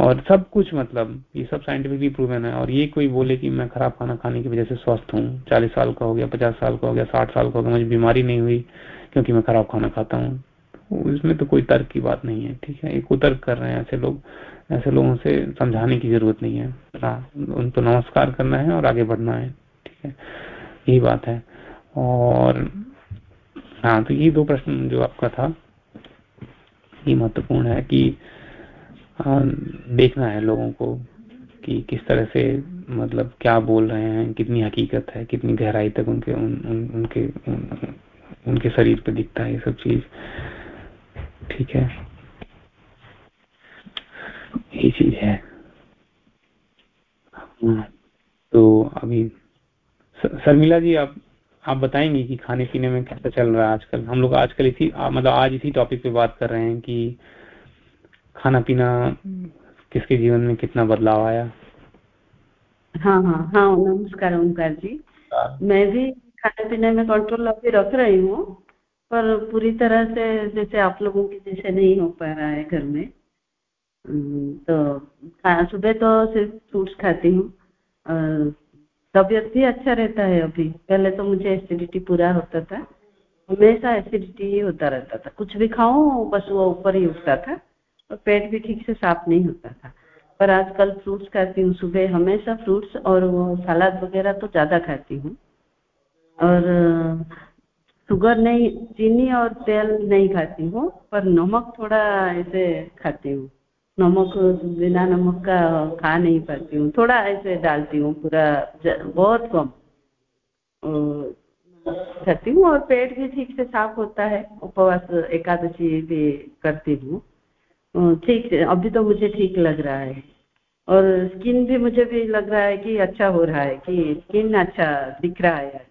और सब कुछ मतलब ये सब साइंटिफिकली प्रूवन है। और ये कोई बोले कि मैं खराब खाना खाने की वजह से स्वस्थ हूँ। चालीस साल का हो गया, पचास साल का हो गया, साठ साल का हो गया, मुझे बीमारी नहीं हुई क्योंकि मैं खराब खाना खाता हूँ। इसमें तो कोई तर्क की बात नहीं है ठीक है? एक उतर्क कर रहे हैं ऐसे लोग ऐसे लोगों से समझाने की ज़रूरत नहीं है। उनको नमस्कार करना है और आगे बढ़ना है ठीक है? यही बात है। और हाँ तो ये दो प्रश्न जो आपका था ये महत्वपूर्ण है कि आ, देखना है लोगों को कि किस तरह से मतलब क्या बोल रहे हैं कितनी हकीकत है कितनी गहराई तक उनके उन, उन, उनके उन, उनके शरीर पे दिखता है ये सब चीज़। ठीक है। यही चीज़ है। हाँ, तो अभी शर्मिला जी आप आप बताएँगे कि खाने पीने में कैसा चल रहा है आजकल? हम लोग आजकल इसी मतलब आज इसी टॉपिक पे बात कर रहे हैं कि खाना पीना किसके जीवन में कितना बदलाव आया? हाँ हाँ हाँ नमस्कार ओंकार जी। हाँ। मैं भी खाने पीने में कंट्रोल अभी रख रही हूँ। पर पूरी तरह से जैसे आप लोगों की जैसे नहीं हो पा रहा है घर में। तो सुबह तो सिर्फ़ फ्रूट्स खाती हूँ। तबीयत भी अच्छा रहता है अभी। पहले तो मुझे एसिडिटी पूरा होता था। हमेशा एसिडिटी ही होता रहता था। कुछ भी खाऊं, बस वो ऊपर ही उठता था। और पेट भी ठीक से साफ़ नहीं होता था। पर आजकल फ्रूट्स खाती हूँ सुबह। हमेशा फ्रूट्स और वो सलाद वगैरह तो ज़्यादा खाती हूँ। और शुगर नहीं, चीनी और तेल नहीं खाती हूँ, पर नमक थोड़ा ऐसे खाती हूँ। नमक, बिना नमक का खा नहीं पाती हूँ। थोड़ा ऐसे डालती हूँ, पूरा बहुत कम। खाती हूँ और पेट भी ठीक से साफ़ होता है। उपवास एकादशी भी करती हूँ। ठीक अभी तो मुझे ठीक लग रहा है। और स्किन भी मुझे भी लग रहा है कि अच्छा हो रहा है, कि स्किन अच्छा दिख रहा है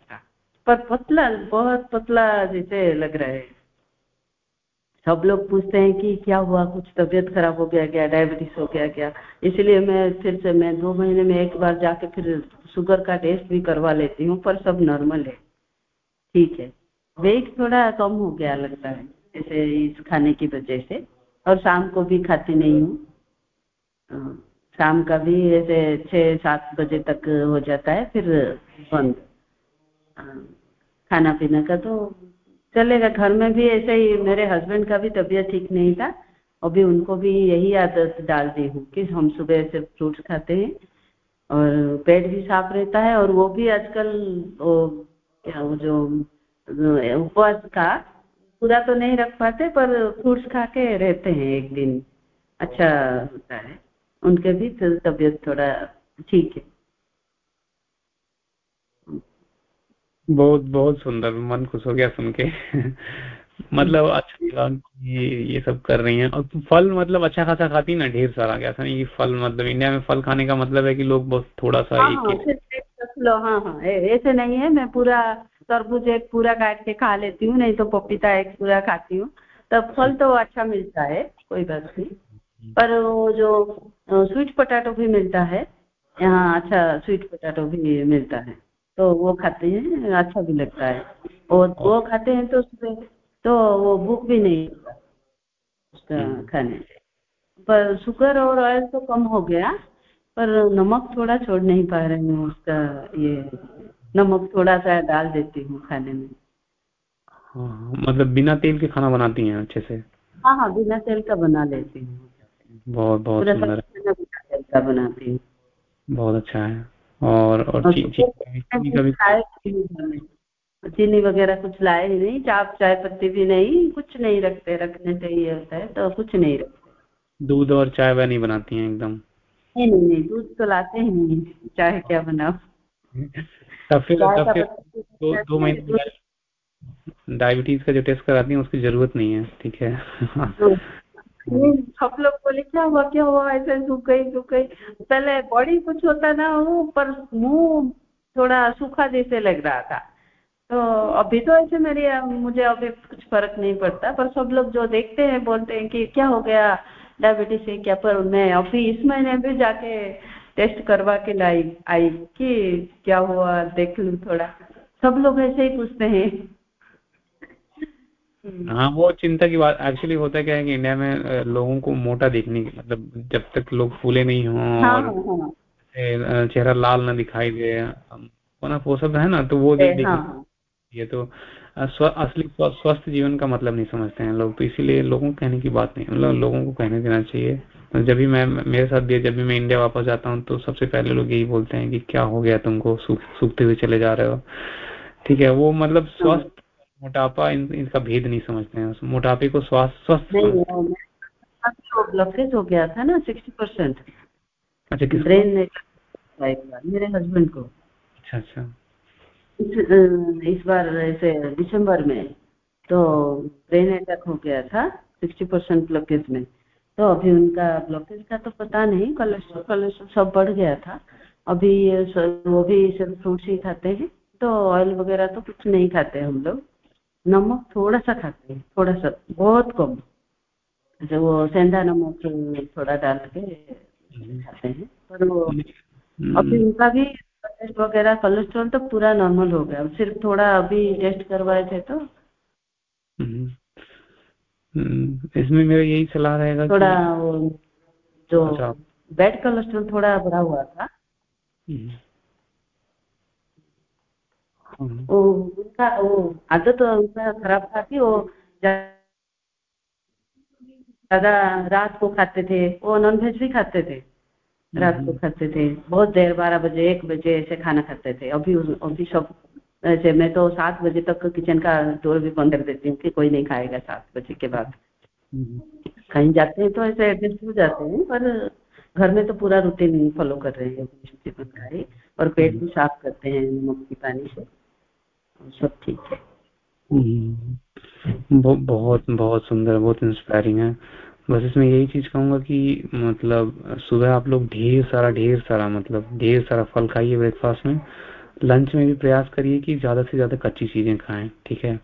पर पतला, बहुत पतला जैसे लग रहा है। सब लोग पूछते हैं कि क्या हुआ, कुछ तबीयत खराब हो गया क्या डायबिटीज़ हो गया क्या? इसलिए मैं फिर से, मैं दो महीने में एक बार जाके फिर शुगर का टेस्ट भी करवा लेती हूँ, पर सब नॉर्मल है। ठीक है। वेट थोड़ा कम हो गया लगता है, जैसे इस खाने की वजह से। और शाम को भी खाती नहीं हूँ। शाम का भी ऐसे छः, सात बजे तक हो जाता है, फिर बंद। खाना पीना का तो चलेगा। घर में भी ऐसे ही, मेरे हस्बैंड का भी तबीयत ठीक नहीं था अभी उनको भी यही आदत डाल दी हूँ कि हम सुबह से फ्रूट्स खाते हैं, और पेट भी साफ़ रहता है, और वो भी आजकल, वो क्या, वो जो उपवास का पूरा तो नहीं रख पाते, पर फ्रूट्स खा के रहते हैं एक दिन। अच्छा होता है। उनके भी तबीयत थोड़ा ठीक है। बहुत बहुत सुंदर मन खुश हो गया सुन के। *laughs* मतलब अच्छा कि ये सब कर रही हैं। और फल मतलब अच्छा खासा खाती ना ढेर सारा क्या ऐसा नहीं कि फल मतलब इंडिया में फल खाने का मतलब है कि लोग बहुत थोड़ा सा हाँ एक हाँ किलो हाँ हाँ ऐसे नहीं है। मैं पूरा तरबूज एक पूरा काट के खा लेती हूँ नहीं तो पपीता एक पूरा खाती हूँ। तब फल तो अच्छा मिलता है कोई बात नहीं। पर वो जो स्वीट पोटैटो भी मिलता है यहाँ अच्छा स्वीट पोटैटो भी मिलता है। तो वो खाते हैं अच्छा भी लगता है। और वो खाते हैं तो उसमें तो वो भूख भी नहीं होता उसका हम्म। खाने से पर शुगर और ऑयल तो कम हो गया पर नमक थोड़ा छोड़ नहीं पा रही हूँ उसका ये नमक थोड़ा सा डाल देती हूँ खाने में। हाँ हाँ, मतलब बिना तेल के खाना बनाती हैं अच्छे से? हाँ हाँ बिना तेल का बना लेती हूँ। बहुत बहुत सुंदर सब बिना तेल का बनाती हूँ। बहुत अच्छा है। और और चीनी का भी वगैरह कुछ लाए ही नहीं चाप चाय पत्ती भी नहीं कुछ नहीं रखते रखने ये होता है तो कुछ नहीं रखते। दूध और चाय वह नहीं बनाती हैं एकदम? नहीं नहीं नहीं दूध तो लाते ही नहीं चाय क्या बनाओ तब फिर तब फिर दो दो महीने डायबिटीज़ का जो टेस्ट कराती हैं उसकी ज़रूरत नहीं है ठीक है। सब लोग बोले, क्या हुआ क्या हुआ? ऐसे सूख गई सूख गई पहले बॉडी कुछ होता ना हो, पर मुँह थोड़ा सूखा जैसे लग रहा था। तो अभी तो ऐसे मेरी, मुझे अभी कुछ फ़र्क नहीं पड़ता, पर सब लोग जो देखते हैं, बोलते हैं कि क्या हो गया डायबिटीज़ है क्या? पर मैं अभी इस महीने भी जाके टेस्ट करवा के लाई, आई कि क्या हुआ, देख लूँ थोड़ा। सब लोग ऐसे ही पूछते हैं। हाँ वो चिंता की बात एक्चुअली होता क्या है कि इंडिया में लोगों को मोटा देखने की मतलब जब तक लोग फूले नहीं हों हाँ और हाँ हाँ। चेहरा लाल ना दिखाई दे वो ना वो सब है ना तो वो ए, देखने हाँ। ये तो स्व, असली स्व, स्वस्थ जीवन का मतलब नहीं समझते हैं लोग तो इसीलिए लोगों को कहने की बात नहीं मतलब लोगों को कहने देना चाहिए। तो जब भी मैं मेरे साथ भी जब भी मैं इंडिया वापस जाता हूँ तो सबसे पहले लोग यही बोलते हैं कि क्या हो गया तुमको सूखते हुए चले जा रहे हो। ठीक है वो मतलब हाँ। स्वस्थ मोटापा इन, इनका भेद नहीं समझते हैं मोटापे को स्वास्थ्य स्वस्थ समझते हैं। हो गया था ना सिक्सटी परसेंट अच्छा किसको? ब्रेन ने मेरे हस्बैंड को। अच्छा अच्छा। इस, इस बार ऐसे दिसंबर में तो ब्रेन अटैक हो गया था सिक्सटी परसेंट ब्लॉकेज में। तो अभी उनका ब्लॉकेज का तो पता नहीं कोलेस्ट्रॉल कोलेस्ट्रॉल सब बढ़ गया था। अभी वो भी सिर्फ़ फ्रूट्स ही खाते हैं तो ऑयल वगैरह तो कुछ नहीं खाते हम लोग। नमक थोड़ा सा खाते हैं थोड़ा सा बहुत कम। जैसे वो सेंधा नमक थोड़ा डाल के खाते हैं पर वो अभी हम्म, उनका भी टेस्ट वगैरह कोलेस्ट्रॉल तो पूरा नॉर्मल हो गया सिर्फ़ थोड़ा अभी टेस्ट करवाए थे तो। हम्म, हम्म, इसमें मेरा यही सलाह रहेगा थोड़ा वो जो अच्छा। बैड कोलेस्ट्रॉल थोड़ा बढ़ा हुआ था। हम्म, हाँ, वो उनका वो आदत उनका खराब था कि वो ज़्यादा रात को खाते थे वो नॉन वेज भी खाते थे। रात को खाते थे बहुत देर बारह बजे एक बजे ऐसे खाना खाते थे। अभी अभी सब ऐसे मैं तो सात बजे तक किचन का डोर भी बंद कर देती हूँ कि कोई नहीं खाएगा सात बजे के बाद। हम्म, कहीं जाते हैं तो ऐसे एडजस्ट हो जाते हैं पर घर में तो पूरा रूटीन फॉलो कर रहे हैं। जीवन का और पेट भी साफ़ करते हैं नमक की पानी से। सब ठीक है। हम्म, बहुत बहुत सुंदर बहुत इंस्पायरिंग है। बस इसमें यही चीज़ कहूँगा कि मतलब सुबह आप लोग ढेर सारा ढेर सारा मतलब ढेर सारा फल खाइए ब्रेकफास्ट में। लंच में भी प्रयास करिए कि ज़्यादा से ज़्यादा कच्ची चीज़ें खाएँ ठीक है?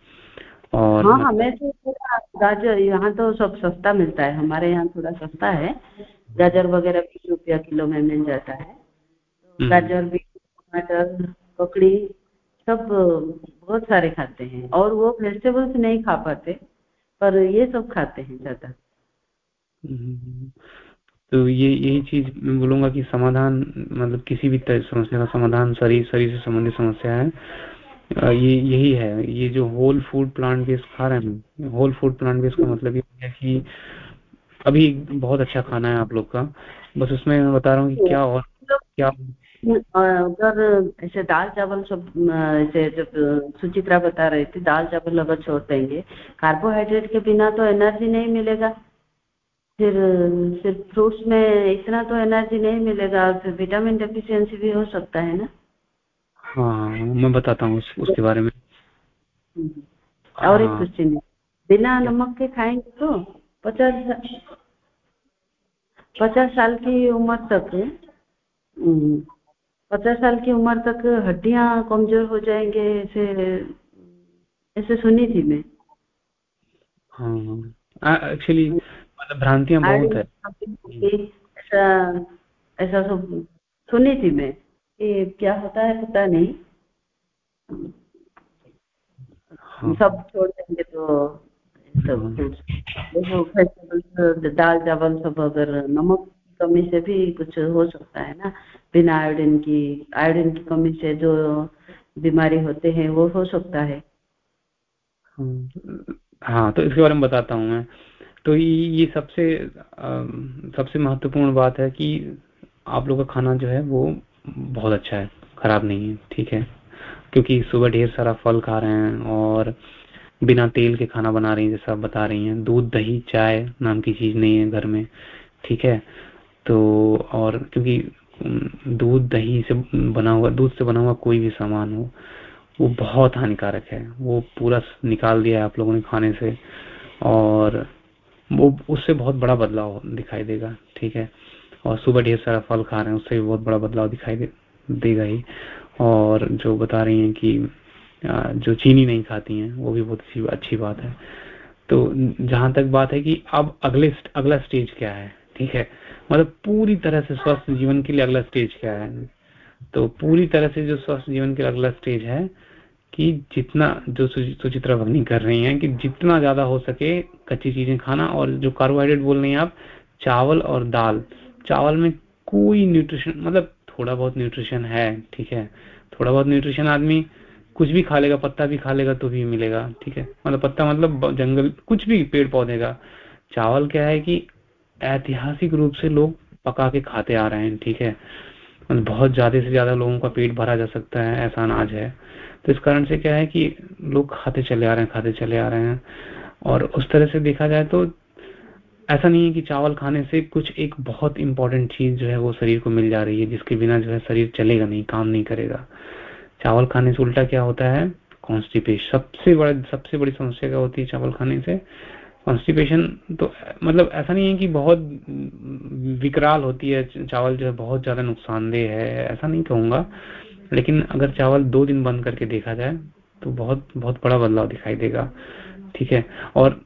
और हाँ हाँ मतलब मैं तो गाजर यहाँ तो सब सस्ता मिलता है। हमारे यहाँ थोड़ा सस्ता है। गाजर वगैरह बीस रुपया किलो में मिल जाता है। हम्म, गाजर भी टमाटर ककड़ी सब, बहुत सारे खाते हैं। और वो वेजिटेबल्स नहीं खा पाते, पर ये सब खाते हैं ज़्यादा। तो ये यही चीज़ मैं बोलूँगा कि समाधान मतलब किसी भी समस्या का समाधान, शरीर शरीर से संबंधित समस्या है। ये, यही है। ये जो होल फ़ूड प्लांट बेस्ड खा रहे हैं होल फ़ूड प्लांट बेस्ड का मतलब ये है कि अभी बहुत अच्छा खाना है आप लोग का। बस उसमें मैं बता रहा हूँ कि क्या और, क्या उधर ऐसे दाल चावल सब ऐसे जब सुचित्रा बता रही थी दाल चावल अगर छोड़ देंगे कार्बोहाइड्रेट के बिना तो एनर्जी नहीं मिलेगा। फिर सिर्फ़ फ्रूट्स में इतना तो एनर्जी नहीं मिलेगा और फिर विटामिन डेफिशिएंसी भी हो सकता है ना? हाँ मैं बताता हूँ उस, उसके बारे में। और एक। क्वेश्चन है। बिना नमक के खाएँगे तो पचास पचास साल की उम्र तक हम्म, पचास साल की उम्र तक हड्डियाँ कमज़ोर हो जाएँगे ऐसे ऐसे सुनी थी मैं। हाँ एक्चुअली मतलब भ्रांतियाँ बहुत है। ऐसा ऐसा सब सुनी थी मैं ये क्या होता है पता नहीं। हाँ। सब छोड़ देंगे तो सब हाँ। दाल चावल सब अगर नमक की कमी से भी कुछ हो सकता है ना। बिना आयोडीन की आयोडीन की कमी से जो बीमारी होते हैं, वो हो सकता है। हाँ तो इसके बारे में बताता हूँ मैं। तो ये सबसे सबसे महत्वपूर्ण बात है कि आप लोग का खाना जो है, वो बहुत अच्छा है, खराब नहीं है, ठीक है? क्योंकि सुबह ढेर सारा फल खा रहे हैं और बिना तेल के खाना बना रही हैं, जैसा आप बता रही हैं। दूध, दही, चाय नाम की चीज़ नहीं है घर में, ठीक है? तो और क्योंकि दूध दही से बना हुआ दूध से बना हुआ कोई भी सामान हो वो बहुत हानिकारक है। वो पूरा निकाल दिया है आप लोगों ने खाने से और वो उससे बहुत बड़ा बदलाव दिखाई देगा ठीक है? और सुबह ढेर सारा फल खा रहे हैं उससे भी बहुत बड़ा बदलाव दिखाई दे, देगा ही। और जो बता रही हैं कि जो चीनी नहीं खाती हैं वो भी बहुत अच्छी अच्छी बात है। तो जहाँ तक बात है कि अब अगले अगला स्टेज क्या है? ठीक है? मतलब पूरी तरह से स्वस्थ जीवन के लिए अगला स्टेज क्या है? तो पूरी तरह से जो स्वस्थ जीवन के अगला स्टेज है कि जितना जो सुचित्रा भगनी कर रही हैं कि जितना ज़्यादा हो सके कच्ची चीज़ें खाना और जो कार्बोहाइड्रेट बोल रही हैं आप, चावल और दाल। चावल में कोई न्यूट्रिशन मतलब थोड़ा बहुत न्यूट्रिशन है, ठीक है? थोड़ा बहुत न्यूट्रिशन आदमी कुछ भी खा लेगा, पत्ता भी खा लेगा तो भी मिलेगा, ठीक है? मतलब पत्ता मतलब जंगल, कुछ भी पेड़ पौधे का। चावल क्या है कि ऐतिहासिक रूप से लोग पका के खाते आ रहे हैं, ठीक है? मतलब बहुत ज़्यादा से ज़्यादा लोगों का पेट भरा जा सकता है, ऐसा अनाज है। तो इस कारण से क्या है कि लोग खाते चले आ रहे हैं, खाते चले आ रहे हैं। और उस तरह से देखा जाए तो ऐसा नहीं है कि चावल खाने से कुछ एक बहुत इंपॉर्टेंट चीज़ जो है वो शरीर को मिल जा रही है, जिसके बिना जो है शरीर चलेगा नहीं, काम नहीं करेगा। चावल खाने से उल्टा क्या होता है? कॉन्स्टिपेशन सबसे बड़ा, सबसे बड़ी समस्या क्या होती है चावल खाने से? कॉन्स्टिपेशन तो मतलब ऐसा नहीं है कि बहुत विकराल होती है चावल जो है बहुत ज़्यादा नुकसानदेह है ऐसा नहीं कहूँगा। लेकिन अगर चावल दो दिन बंद करके देखा जाए तो बहुत बहुत बड़ा बदलाव दिखाई देगा। ठीक है? और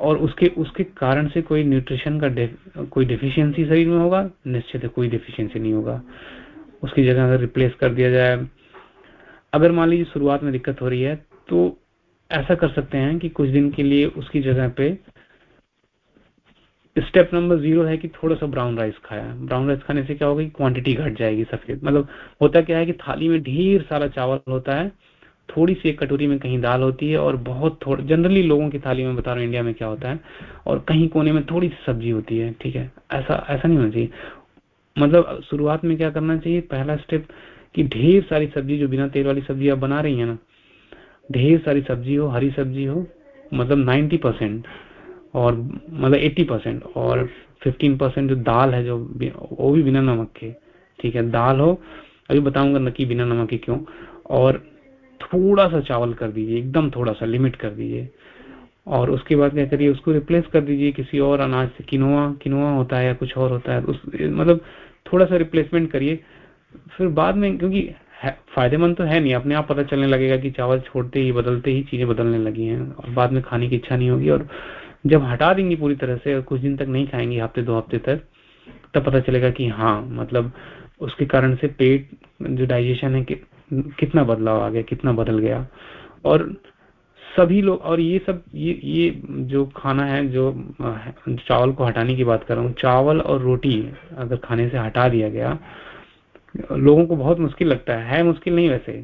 और उसके उसके कारण से कोई न्यूट्रिशन का डे, कोई डिफिशियंसी शरीर में होगा निश्चित है कोई डिफिशियंसी नहीं होगा। उसकी जगह अगर रिप्लेस कर दिया जाए। अगर मान लीजिए शुरुआत में दिक्कत हो रही है तो ऐसा कर सकते हैं कि कुछ दिन के लिए उसकी जगह पे स्टेप नंबर ज़ीरो है कि थोड़ा सा ब्राउन राइस खाया। ब्राउन राइस खाने से क्या होगा कि क्वांटिटी घट जाएगी सफ़ेद। मतलब होता क्या है कि थाली में ढेर सारा चावल होता है, थोड़ी सी एक कटोरी में कहीं दाल होती है और बहुत थोड़ा जनरली लोगों की थाली में, बता रहा हूँ इंडिया में क्या होता है, और कहीं कोने में थोड़ी सी सब्ज़ी होती है, ठीक है? ऐसा ऐसा नहीं होना चाहिए। मतलब शुरुआत में क्या करना चाहिए? पहला स्टेप कि ढेर सारी सब्ज़ी, जो बिना तेल वाली सब्ज़ी आप बना रही है ना ढेर सारी सब्ज़ी हो, हरी सब्ज़ी हो मतलब नाइन्टी परसेंट और मतलब एट्टी परसेंट और फिफ्टीन परसेंट जो दाल है जो वो भी बिना नमक के, ठीक है? दाल हो, अभी बताऊँगा नकी बिना नमक के क्यों। और थोड़ा सा चावल कर दीजिए, एकदम थोड़ा सा लिमिट कर दीजिए। और उसके बाद क्या करिए, उसको रिप्लेस कर दीजिए, किसी और अनाज से किनोआ किनोआ होता है या कुछ और होता है, उस मतलब थोड़ा सा रिप्लेसमेंट करिए। फिर बाद में, क्योंकि फ़ायदेमंद तो है नहीं अपने आप पता चलने लगेगा कि चावल छोड़ते ही बदलते ही चीज़ें बदलने लगी हैं और बाद में खाने की इच्छा नहीं होगी और जब हटा देंगी पूरी तरह से और कुछ दिन तक नहीं खाएँगी हफ़्ते दो हफ़्ते तक तब पता चलेगा कि हाँ मतलब उसके कारण से पेट जो डाइजेशन है कि, कितना बदलाव आ गया कितना बदल गया। और सभी लोग और ये सब ये ये जो खाना है जो चावल को हटाने की बात कर रहा हूँ चावल और रोटी अगर खाने से हटा दिया गया लोगों को बहुत मुश्किल लगता है। है मुश्किल नहीं वैसे।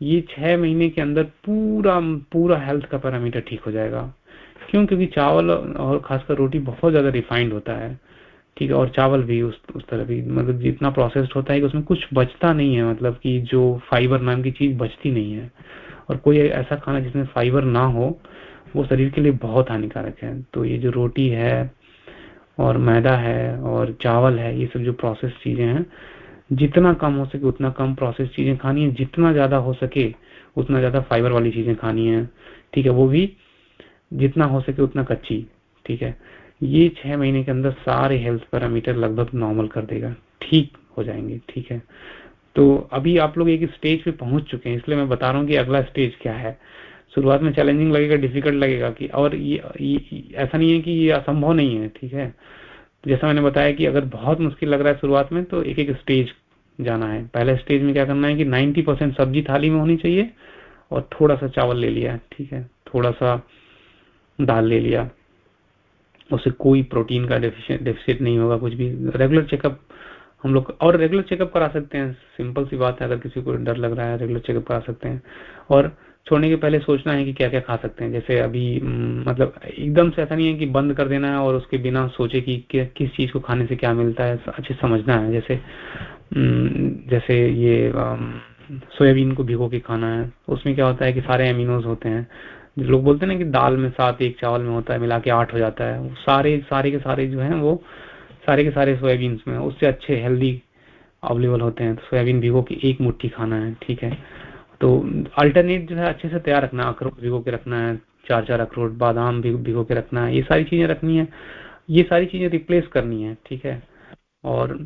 ये छह महीने के अंदर पूरा पूरा हेल्थ का पैरामीटर ठीक हो जाएगा। क्यों? क्योंकि चावल और खासकर रोटी बहुत ज़्यादा रिफाइंड होता है। ठीक है, और चावल भी उस उस तरह भी मतलब जितना प्रोसेस्ड होता है कि उसमें कुछ बचता नहीं है मतलब कि जो फाइबर नाम की चीज़ बचती नहीं है। और कोई ऐसा खाना जिसमें फाइबर ना हो, वो शरीर के लिए बहुत हानिकारक है। तो ये जो रोटी है और मैदा है और चावल है, ये सब जो प्रोसेस चीज़ें हैं जितना कम हो सके उतना कम प्रोसेस चीज़ें खानी है। जितना ज़्यादा हो सके उतना ज़्यादा फाइबर वाली चीज़ें खानी है। ठीक है वो भी जितना हो सके उतना कच्ची। ठीक है ये छह महीने के अंदर सारे हेल्थ पैरामीटर लगभग नॉर्मल कर देगा। ठीक हो जाएँगे ठीक है। तो अभी आप लोग एक स्टेज पे पहुँच चुके हैं इसलिए मैं बता रहा हूँ कि अगला स्टेज क्या है। शुरुआत में चैलेंजिंग लगेगा डिफ़िकल्ट लगेगा कि और ये, ये ऐसा नहीं है कि ये असंभव नहीं है ठीक है। जैसा मैंने बताया कि अगर बहुत मुश्किल लग रहा है शुरुआत में तो एक एक स्टेज जाना है। पहले स्टेज में क्या करना है कि 90 परसेंट सब्ज़ी थाली में होनी चाहिए और थोड़ा सा चावल ले लिया, ठीक है? थोड़ा सा दाल ले लिया। उससे कोई प्रोटीन का डेफिशिएट नहीं होगा, कुछ भी। रेगुलर चेकअप हम लोग और रेगुलर चेकअप करा सकते हैं। सिंपल सी बात है, अगर किसी को डर लग रहा है रेगुलर चेकअप करा सकते हैं। और छोड़ने के पहले सोचना है कि क्या क्या खा सकते हैं। जैसे अभी मतलब एकदम से ऐसा नहीं है कि बंद कर देना है और उसके बिना सोचे कि किस चीज़ को खाने से क्या मिलता है अच्छे समझना है। जैसे जैसे ये सोयाबीन को भिगो के खाना है उसमें क्या होता है कि सारे एमिनोज होते हैं। लोग बोलते हैं ना कि दाल में सात एक चावल में होता है, मिला के आठ हो जाता है। सारे सारे के सारे जो है, वो सारे के सारे सोयाबीन में उससे अच्छे हेल्दी अवेलेबल होते हैं। तो सोयाबीन भिगो के एक मुट्ठी खाना है, ठीक है? तो अल्टरनेट जो है, अच्छे से तैयार रखना अखरोट भिगो के रखना है, चार चार अखरोट, बादाम भिगो के रखना है। ये सारी चीज़ें रखनी है। ये सारी चीज़ें रिप्लेस करनी है, ठीक है? और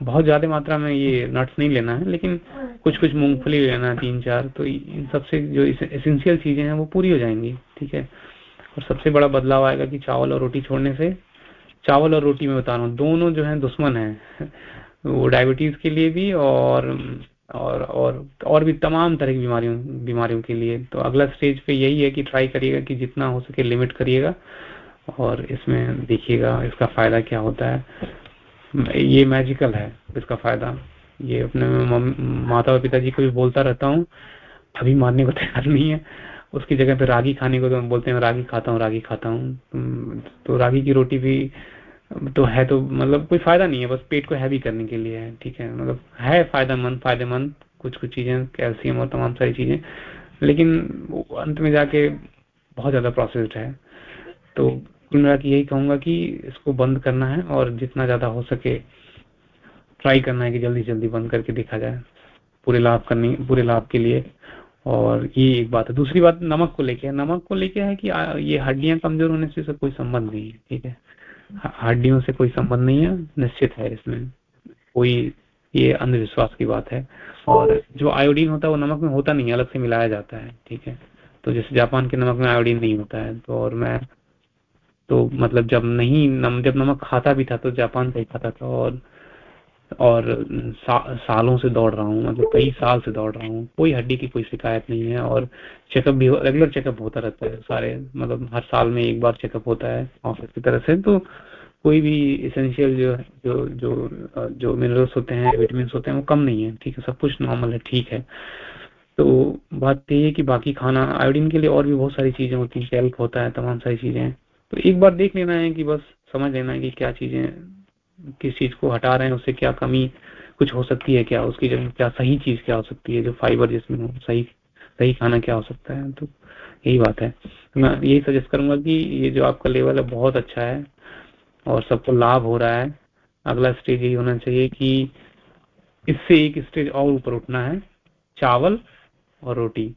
बहुत ज़्यादा मात्रा में ये नट्स नहीं लेना है लेकिन कुछ कुछ मूंगफली लेना है तीन चार तो इन सबसे जो एसेंशियल चीज़ें हैं वो पूरी हो जाएँगी ठीक है? और सबसे बड़ा बदलाव आएगा कि चावल और रोटी छोड़ने से चावल और रोटी में बता रहा हूँ दोनों जो है दुश्मन है *laughs* वो डायबिटीज़ के लिए भी और और और और भी तमाम तरह की बीमारियों बीमारियों के लिए। तो अगला स्टेज पे यही है कि ट्राई करिएगा कि जितना हो सके लिमिट करिएगा और इसमें देखिएगा इसका फ़ायदा क्या होता है। ये मैजिकल है, इसका फ़ायदा। ये अपने माता और पिताजी को भी बोलता रहता हूँ, अभी मानने को तैयार नहीं है। उसकी जगह पे रागी खाने को तो बोलते हैं रागी खाता हूँ, रागी खाता हूँ। तो रागी की रोटी भी तो है तो मतलब कोई फ़ायदा नहीं है, बस पेट को हैवी करने के लिए है, ठीक है। मतलब है फ़ायदेमंद फ़ायदेमंद कुछ कुछ चीज़ें, कैल्शियम और तमाम सारी चीज़ें। लेकिन अंत में जाके बहुत ज़्यादा प्रोसेस्ड है। तो कुल मिला यही कहूँगा कि इसको बंद करना है और जितना ज़्यादा हो सके ट्राई करना है कि जल्दी जल्दी बंद करके देखा जाए, पूरे लाभ करने, पूरे लाभ के लिए। और ये एक बात है। दूसरी बात, नमक को लेके है। नमक को लेके है कि ये हड्डियाँ कमज़ोर होने से कोई संबंध नहीं है, ठीक है? हड्डियों से कोई संबंध नहीं है, निश्चित है इसमें। कोई, ये अंधविश्वास की बात है। और जो आयोडीन होता है, वो नमक में होता नहीं अलग से मिलाया जाता है, ठीक है? तो जैसे जापान के नमक में आयोडीन नहीं होता है तो और मैं तो मतलब जब नहीं नम, जब नमक खाता भी था तो जापान से ही खाता था और और सा, सालों से दौड़ रहा हूँ मतलब कई साल से दौड़ रहा हूँ। कोई हड्डी की कोई शिकायत नहीं है और चेकअप भी रेगुलर चेकअप होता रहता है सारे मतलब हर साल में एक बार चेकअप होता है ऑफ़िस की तरफ़ से। तो कोई भी इसेंशियल जो जो जो जो मिनरल्स होते हैं विटामिन होते हैं वो कम नहीं है ठीक है सब कुछ नॉर्मल है ठीक है। तो बात यही है कि बाकी खाना आयोडीन के लिए और भी बहुत सारी चीज़ें होती है कैल्क होता है तमाम सारी चीज़ें। तो एक बार देख लेना है कि बस समझ लेना है कि क्या चीज़ें, किस चीज़ को हटा रहे हैं, उससे क्या कमी कुछ हो सकती है क्या? उसकी जगह क्या सही चीज़ क्या हो सकती है? जो फाइबर जिसमें हो, सही सही खाना क्या हो सकता है? तो यही बात है। मैं यही सजेस्ट करूँगा कि ये जो आपका लेवल है, बहुत अच्छा है और सबको लाभ हो रहा है। अगला स्टेज यही होना चाहिए कि इससे एक स्टेज और ऊपर उठना है। चावल और रोटी।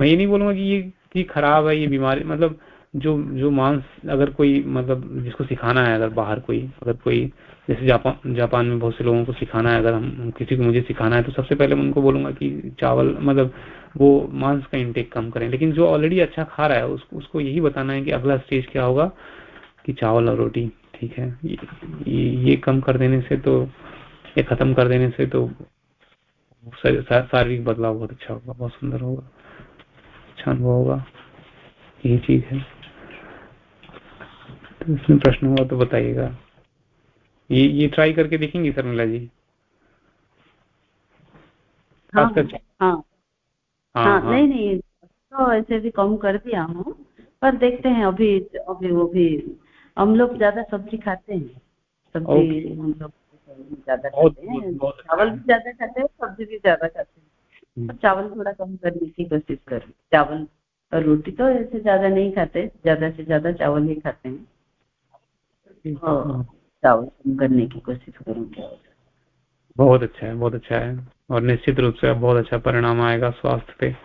मैं ये नहीं बोलूँगा कि ये, कि खराब है, ये बीमारी मतलब जो जो मांस अगर कोई मतलब जिसको सिखाना है अगर बाहर कोई अगर कोई जैसे जापान जापान में बहुत से लोगों को सिखाना है अगर हम किसी को मुझे सिखाना है तो सबसे पहले मैं उनको बोलूँगा कि चावल मतलब वो मांस का इंटेक कम करें। लेकिन जो ऑलरेडी अच्छा खा रहा है उसको उसको यही बताना है कि अगला स्टेज क्या होगा कि चावल और रोटी ठीक है? ये, ये कम कर देने से तो ये खत्म कर देने से तो शारीरिक बदलाव बहुत अच्छा होगा बहुत सुंदर होगा अच्छा अनुभव होगा। यही चीज़ है। तो इसमें प्रश्न हुआ तो बताइएगा। ये ये ट्राई करके देखेंगे शर्मिला जी। हाँ हाँ, हाँ हाँ हाँ। नहीं नहीं तो ऐसे भी कम कर दिया हूँ पर देखते हैं अभी अभी वो भी हम लोग ज़्यादा सब्ज़ी खाते हैं। सब्ज़ी हम लोग ज़्यादा खाते हैं। अच्छा चावल भी ज़्यादा खाते हैं सब्ज़ी भी ज़्यादा खाते हैं। हम्म। चावल थोड़ा कम करने की कोशिश कर चावल और रोटी तो ऐसे ज़्यादा नहीं खाते ज़्यादा से ज़्यादा चावल ही खाते हैं। करने की कोशिश करूँगी। बहुत अच्छा है बहुत अच्छा है। और निश्चित रूप से बहुत अच्छा परिणाम आएगा स्वास्थ्य पे।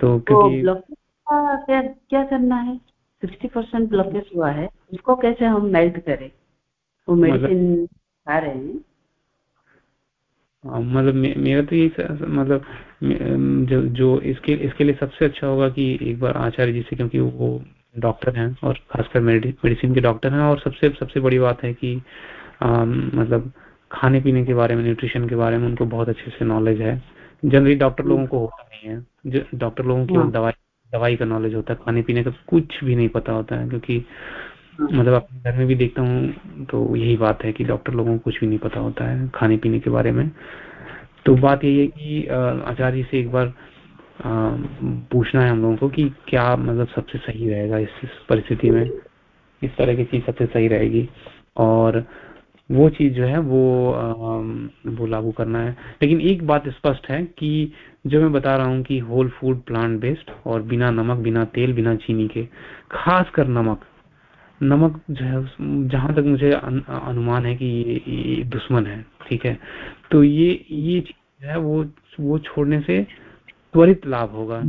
तो क्योंकि क्या क्या करना है? सिक्सटी परसेंट ब्लॉकेज हुआ है उसको कैसे हम मेल्ट करें? वो मेडिसिन मतलब, खा रहे हैं। हाँ, मतलब मेरा तो यही मतलब जो जो इसके इसके लिए सबसे अच्छा होगा कि एक बार आचार्य जी से क्योंकि वो डॉक्टर हैं और खासकर मेडिसिन के डॉक्टर हैं और सबसे सबसे बड़ी बात है कि आ, मतलब खाने पीने के बारे में न्यूट्रिशन के बारे में उनको बहुत अच्छे से नॉलेज है जनरली डॉक्टर लोगों को होता नहीं है डॉक्टर लोगों की हाँ। दवाई दवाई का नॉलेज होता है खाने पीने का कुछ भी नहीं पता होता है क्योंकि हाँ। मतलब अपने घर में भी देखता हूँ तो यही बात है कि डॉक्टर लोगों को कुछ भी नहीं पता होता है खाने पीने के बारे में तो बात यही है कि आचार्य से एक बार पूछना है हम लोगों को कि क्या मतलब सबसे सही रहेगा इस परिस्थिति में? इस तरह की चीज़ सबसे सही रहेगी। और वो चीज़ जो है वो वो लागू करना है। लेकिन एक बात स्पष्ट है कि जो मैं बता रहा हूँ कि होल फ़ूड प्लांट बेस्ड और बिना नमक बिना तेल बिना चीनी के खास कर नमक नमक जो है जहाँ तक मुझे अनुमान है कि ये, ये दुश्मन है ठीक है? तो ये ये चीज़ है वो वो छोड़ने से त्वरित लाभ होगा।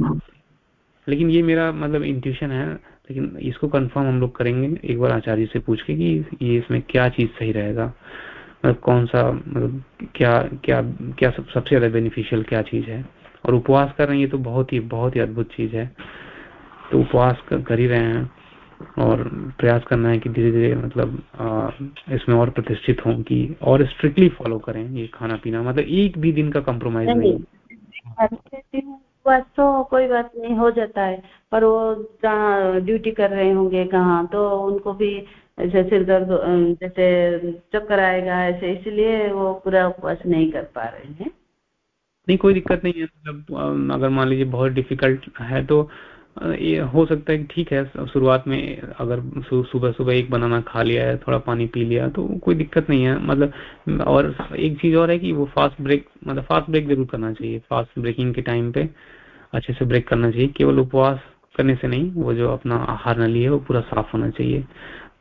लेकिन ये मेरा मतलब इंट्यूशन है लेकिन इसको कंफर्म हम लोग करेंगे एक बार आचार्य से पूछ के कि ये इसमें क्या चीज़ सही रहेगा मतलब कौन सा मतलब क्या क्या क्या सब, सबसे ज़्यादा बेनिफिशियल क्या चीज़ है। और उपवास कर रहे हैं ये तो बहुत ही बहुत ही अद्भुत चीज़ है। तो उपवास कर, कर ही रहे हैं और प्रयास करना है कि धीरे धीरे मतलब आ, इसमें और प्रतिष्ठित हों कि और स्ट्रिक्टली फॉलो करें ये खाना पीना मतलब एक भी दिन का कॉम्प्रोमाइज नहीं, तो कोई बात नहीं, हो जाता है। पर वो जहाँ ड्यूटी कर रहे होंगे कहाँ तो उनको भी ऐसे सिर दर्द जैसे चक्कर आएगा ऐसे, इसलिए वो पूरा उपवास नहीं कर पा रहे हैं। नहीं, कोई दिक्कत नहीं है। मतलब अगर मान लीजिए बहुत डिफ़िकल्ट है तो हो सकता है कि ठीक है शुरुआत में अगर सुबह सुबह एक बनाना खा लिया है, थोड़ा पानी पी लिया तो कोई दिक्कत नहीं है। मतलब और एक चीज़ और है कि वो फास्ट ब्रेक मतलब फास्ट ब्रेक ज़रूर करना चाहिए। फास्ट ब्रेकिंग के टाइम पे अच्छे से ब्रेक करना चाहिए। केवल उपवास करने से नहीं, वो जो अपना आहार नली है, वो पूरा साफ़ होना चाहिए।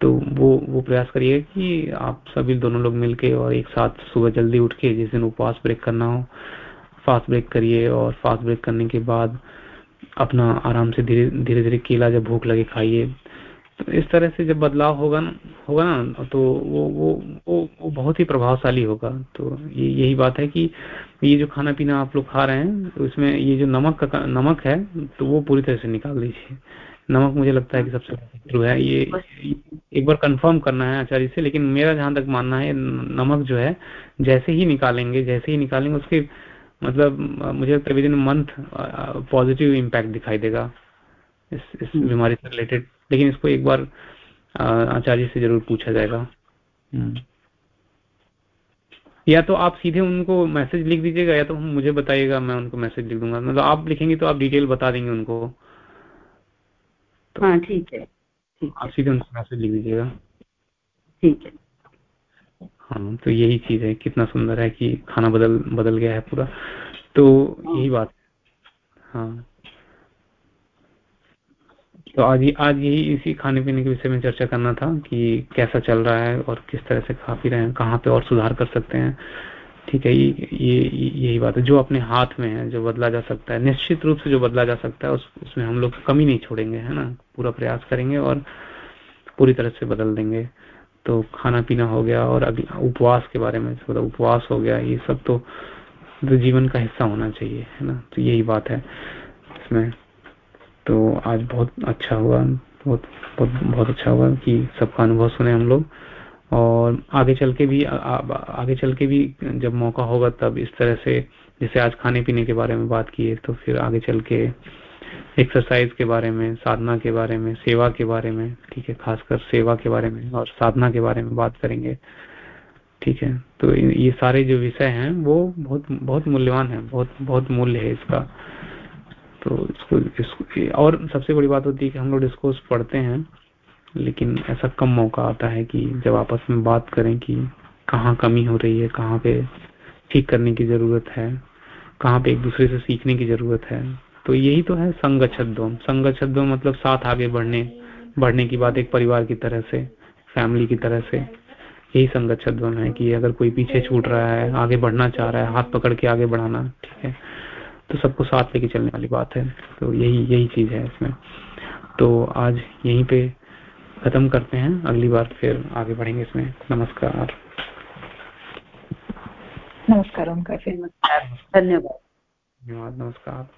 तो वो वो प्रयास करिए कि आप सभी दोनों लोग मिलके और एक साथ सुबह जल्दी उठ के जिस दिन उपवास ब्रेक करना हो फास्ट ब्रेक करिए और फास्ट ब्रेक करने के बाद अपना आराम से धीरे धीरे धीरे केला जब भूख लगे खाइए तो इस तरह से जब बदलाव होगा ना होगा ना तो वो वो वो, वो बहुत ही प्रभावशाली होगा। तो ये यही बात है कि ये जो खाना पीना आप लोग खा रहे हैं तो ये जो नमक का नमक है तो वो पूरी तरह से निकाल दीजिए नमक मुझे लगता है कि सबसे शत्रु है। ये एक बार कंफर्म करना है आचार्य से लेकिन मेरा जहाँ तक मानना है नमक जो है जैसे ही निकालेंगे जैसे ही निकालेंगे उसके मतलब मुझे लगता है within month positive impact दिखाई देगा इस इस हम्म। बीमारी से रिलेटेड लेकिन इसको एक बार आचार्य से ज़रूर पूछा जाएगा। हम्म। या तो आप सीधे उनको मैसेज लिख दीजिएगा या तो मुझे बताइएगा मैं उनको मैसेज लिख दूँगा। मतलब आप लिखेंगे तो आप डिटेल बता देंगे उनको। तो हाँ ठीक है। आप सीधे उनको मैसेज लिख दीजिएगा। ठीक है। हाँ तो यही चीज़ है कितना सुंदर है कि खाना बदल बदल गया है पूरा। तो हाँ। यही बात हाँ। तो आज आज यही इसी खाने पीने के विषय में चर्चा करना था कि कैसा चल रहा है और किस तरह से खा पी रहे हैं कहाँ पे और सुधार कर सकते हैं। ठीक है ये ये यही बात है। जो अपने हाथ में है जो बदला जा सकता है निश्चित रूप से जो बदला जा सकता है उस, उसमें हम लोग कमी नहीं छोड़ेंगे है ना? पूरा प्रयास करेंगे और पूरी तरह से बदल देंगे। तो खाना पीना हो गया और उपवास के बारे में मतलब उपवास हो गया ये सब तो, तो जीवन का हिस्सा होना चाहिए है ना? तो यही बात है इसमें। तो आज बहुत अच्छा हुआ बहुत बहुत बहुत अच्छा हुआ कि सबका अनुभव सुने हम लोग। और आगे चल के भी आ, आगे चल के भी जब मौका होगा तब इस तरह से जैसे आज खाने पीने के बारे में बात की है तो फिर आगे चल के एक्सरसाइज के बारे में साधना के बारे में सेवा के बारे में ठीक है खासकर सेवा के बारे में और साधना के बारे में बात करेंगे ठीक है। तो ये सारे जो विषय हैं वो बहुत बहुत मूल्यवान है बहुत बहुत मूल्य है इसका। तो इसको, इसको और सबसे बड़ी बात होती है कि हम लोग डिस्कोर्स पढ़ते हैं लेकिन ऐसा कम मौका आता है कि जब आपस में बात करें कि कहाँ कमी हो रही है कहाँ पे ठीक करने की ज़रूरत है कहाँ पे एक दूसरे से सीखने की ज़रूरत है तो यही तो है संगच्छद्वम संगच्छद्वम मतलब साथ आगे बढ़ने बढ़ने की बात एक परिवार की तरह से फैमिली की तरह से। यही संगत सद्वन है कि अगर कोई पीछे छूट रहा है आगे बढ़ना चाह रहा है हाथ पकड़ के आगे बढ़ाना ठीक है तो सबको साथ लेके चलने वाली बात है। तो यही यही चीज़ है इसमें। तो आज यहीं पे खत्म करते हैं। अगली बार फिर आगे बढ़ेंगे इसमें। नमस्कार। नमस्कार उनका धन्यवाद। धन्यवाद नमस्कार।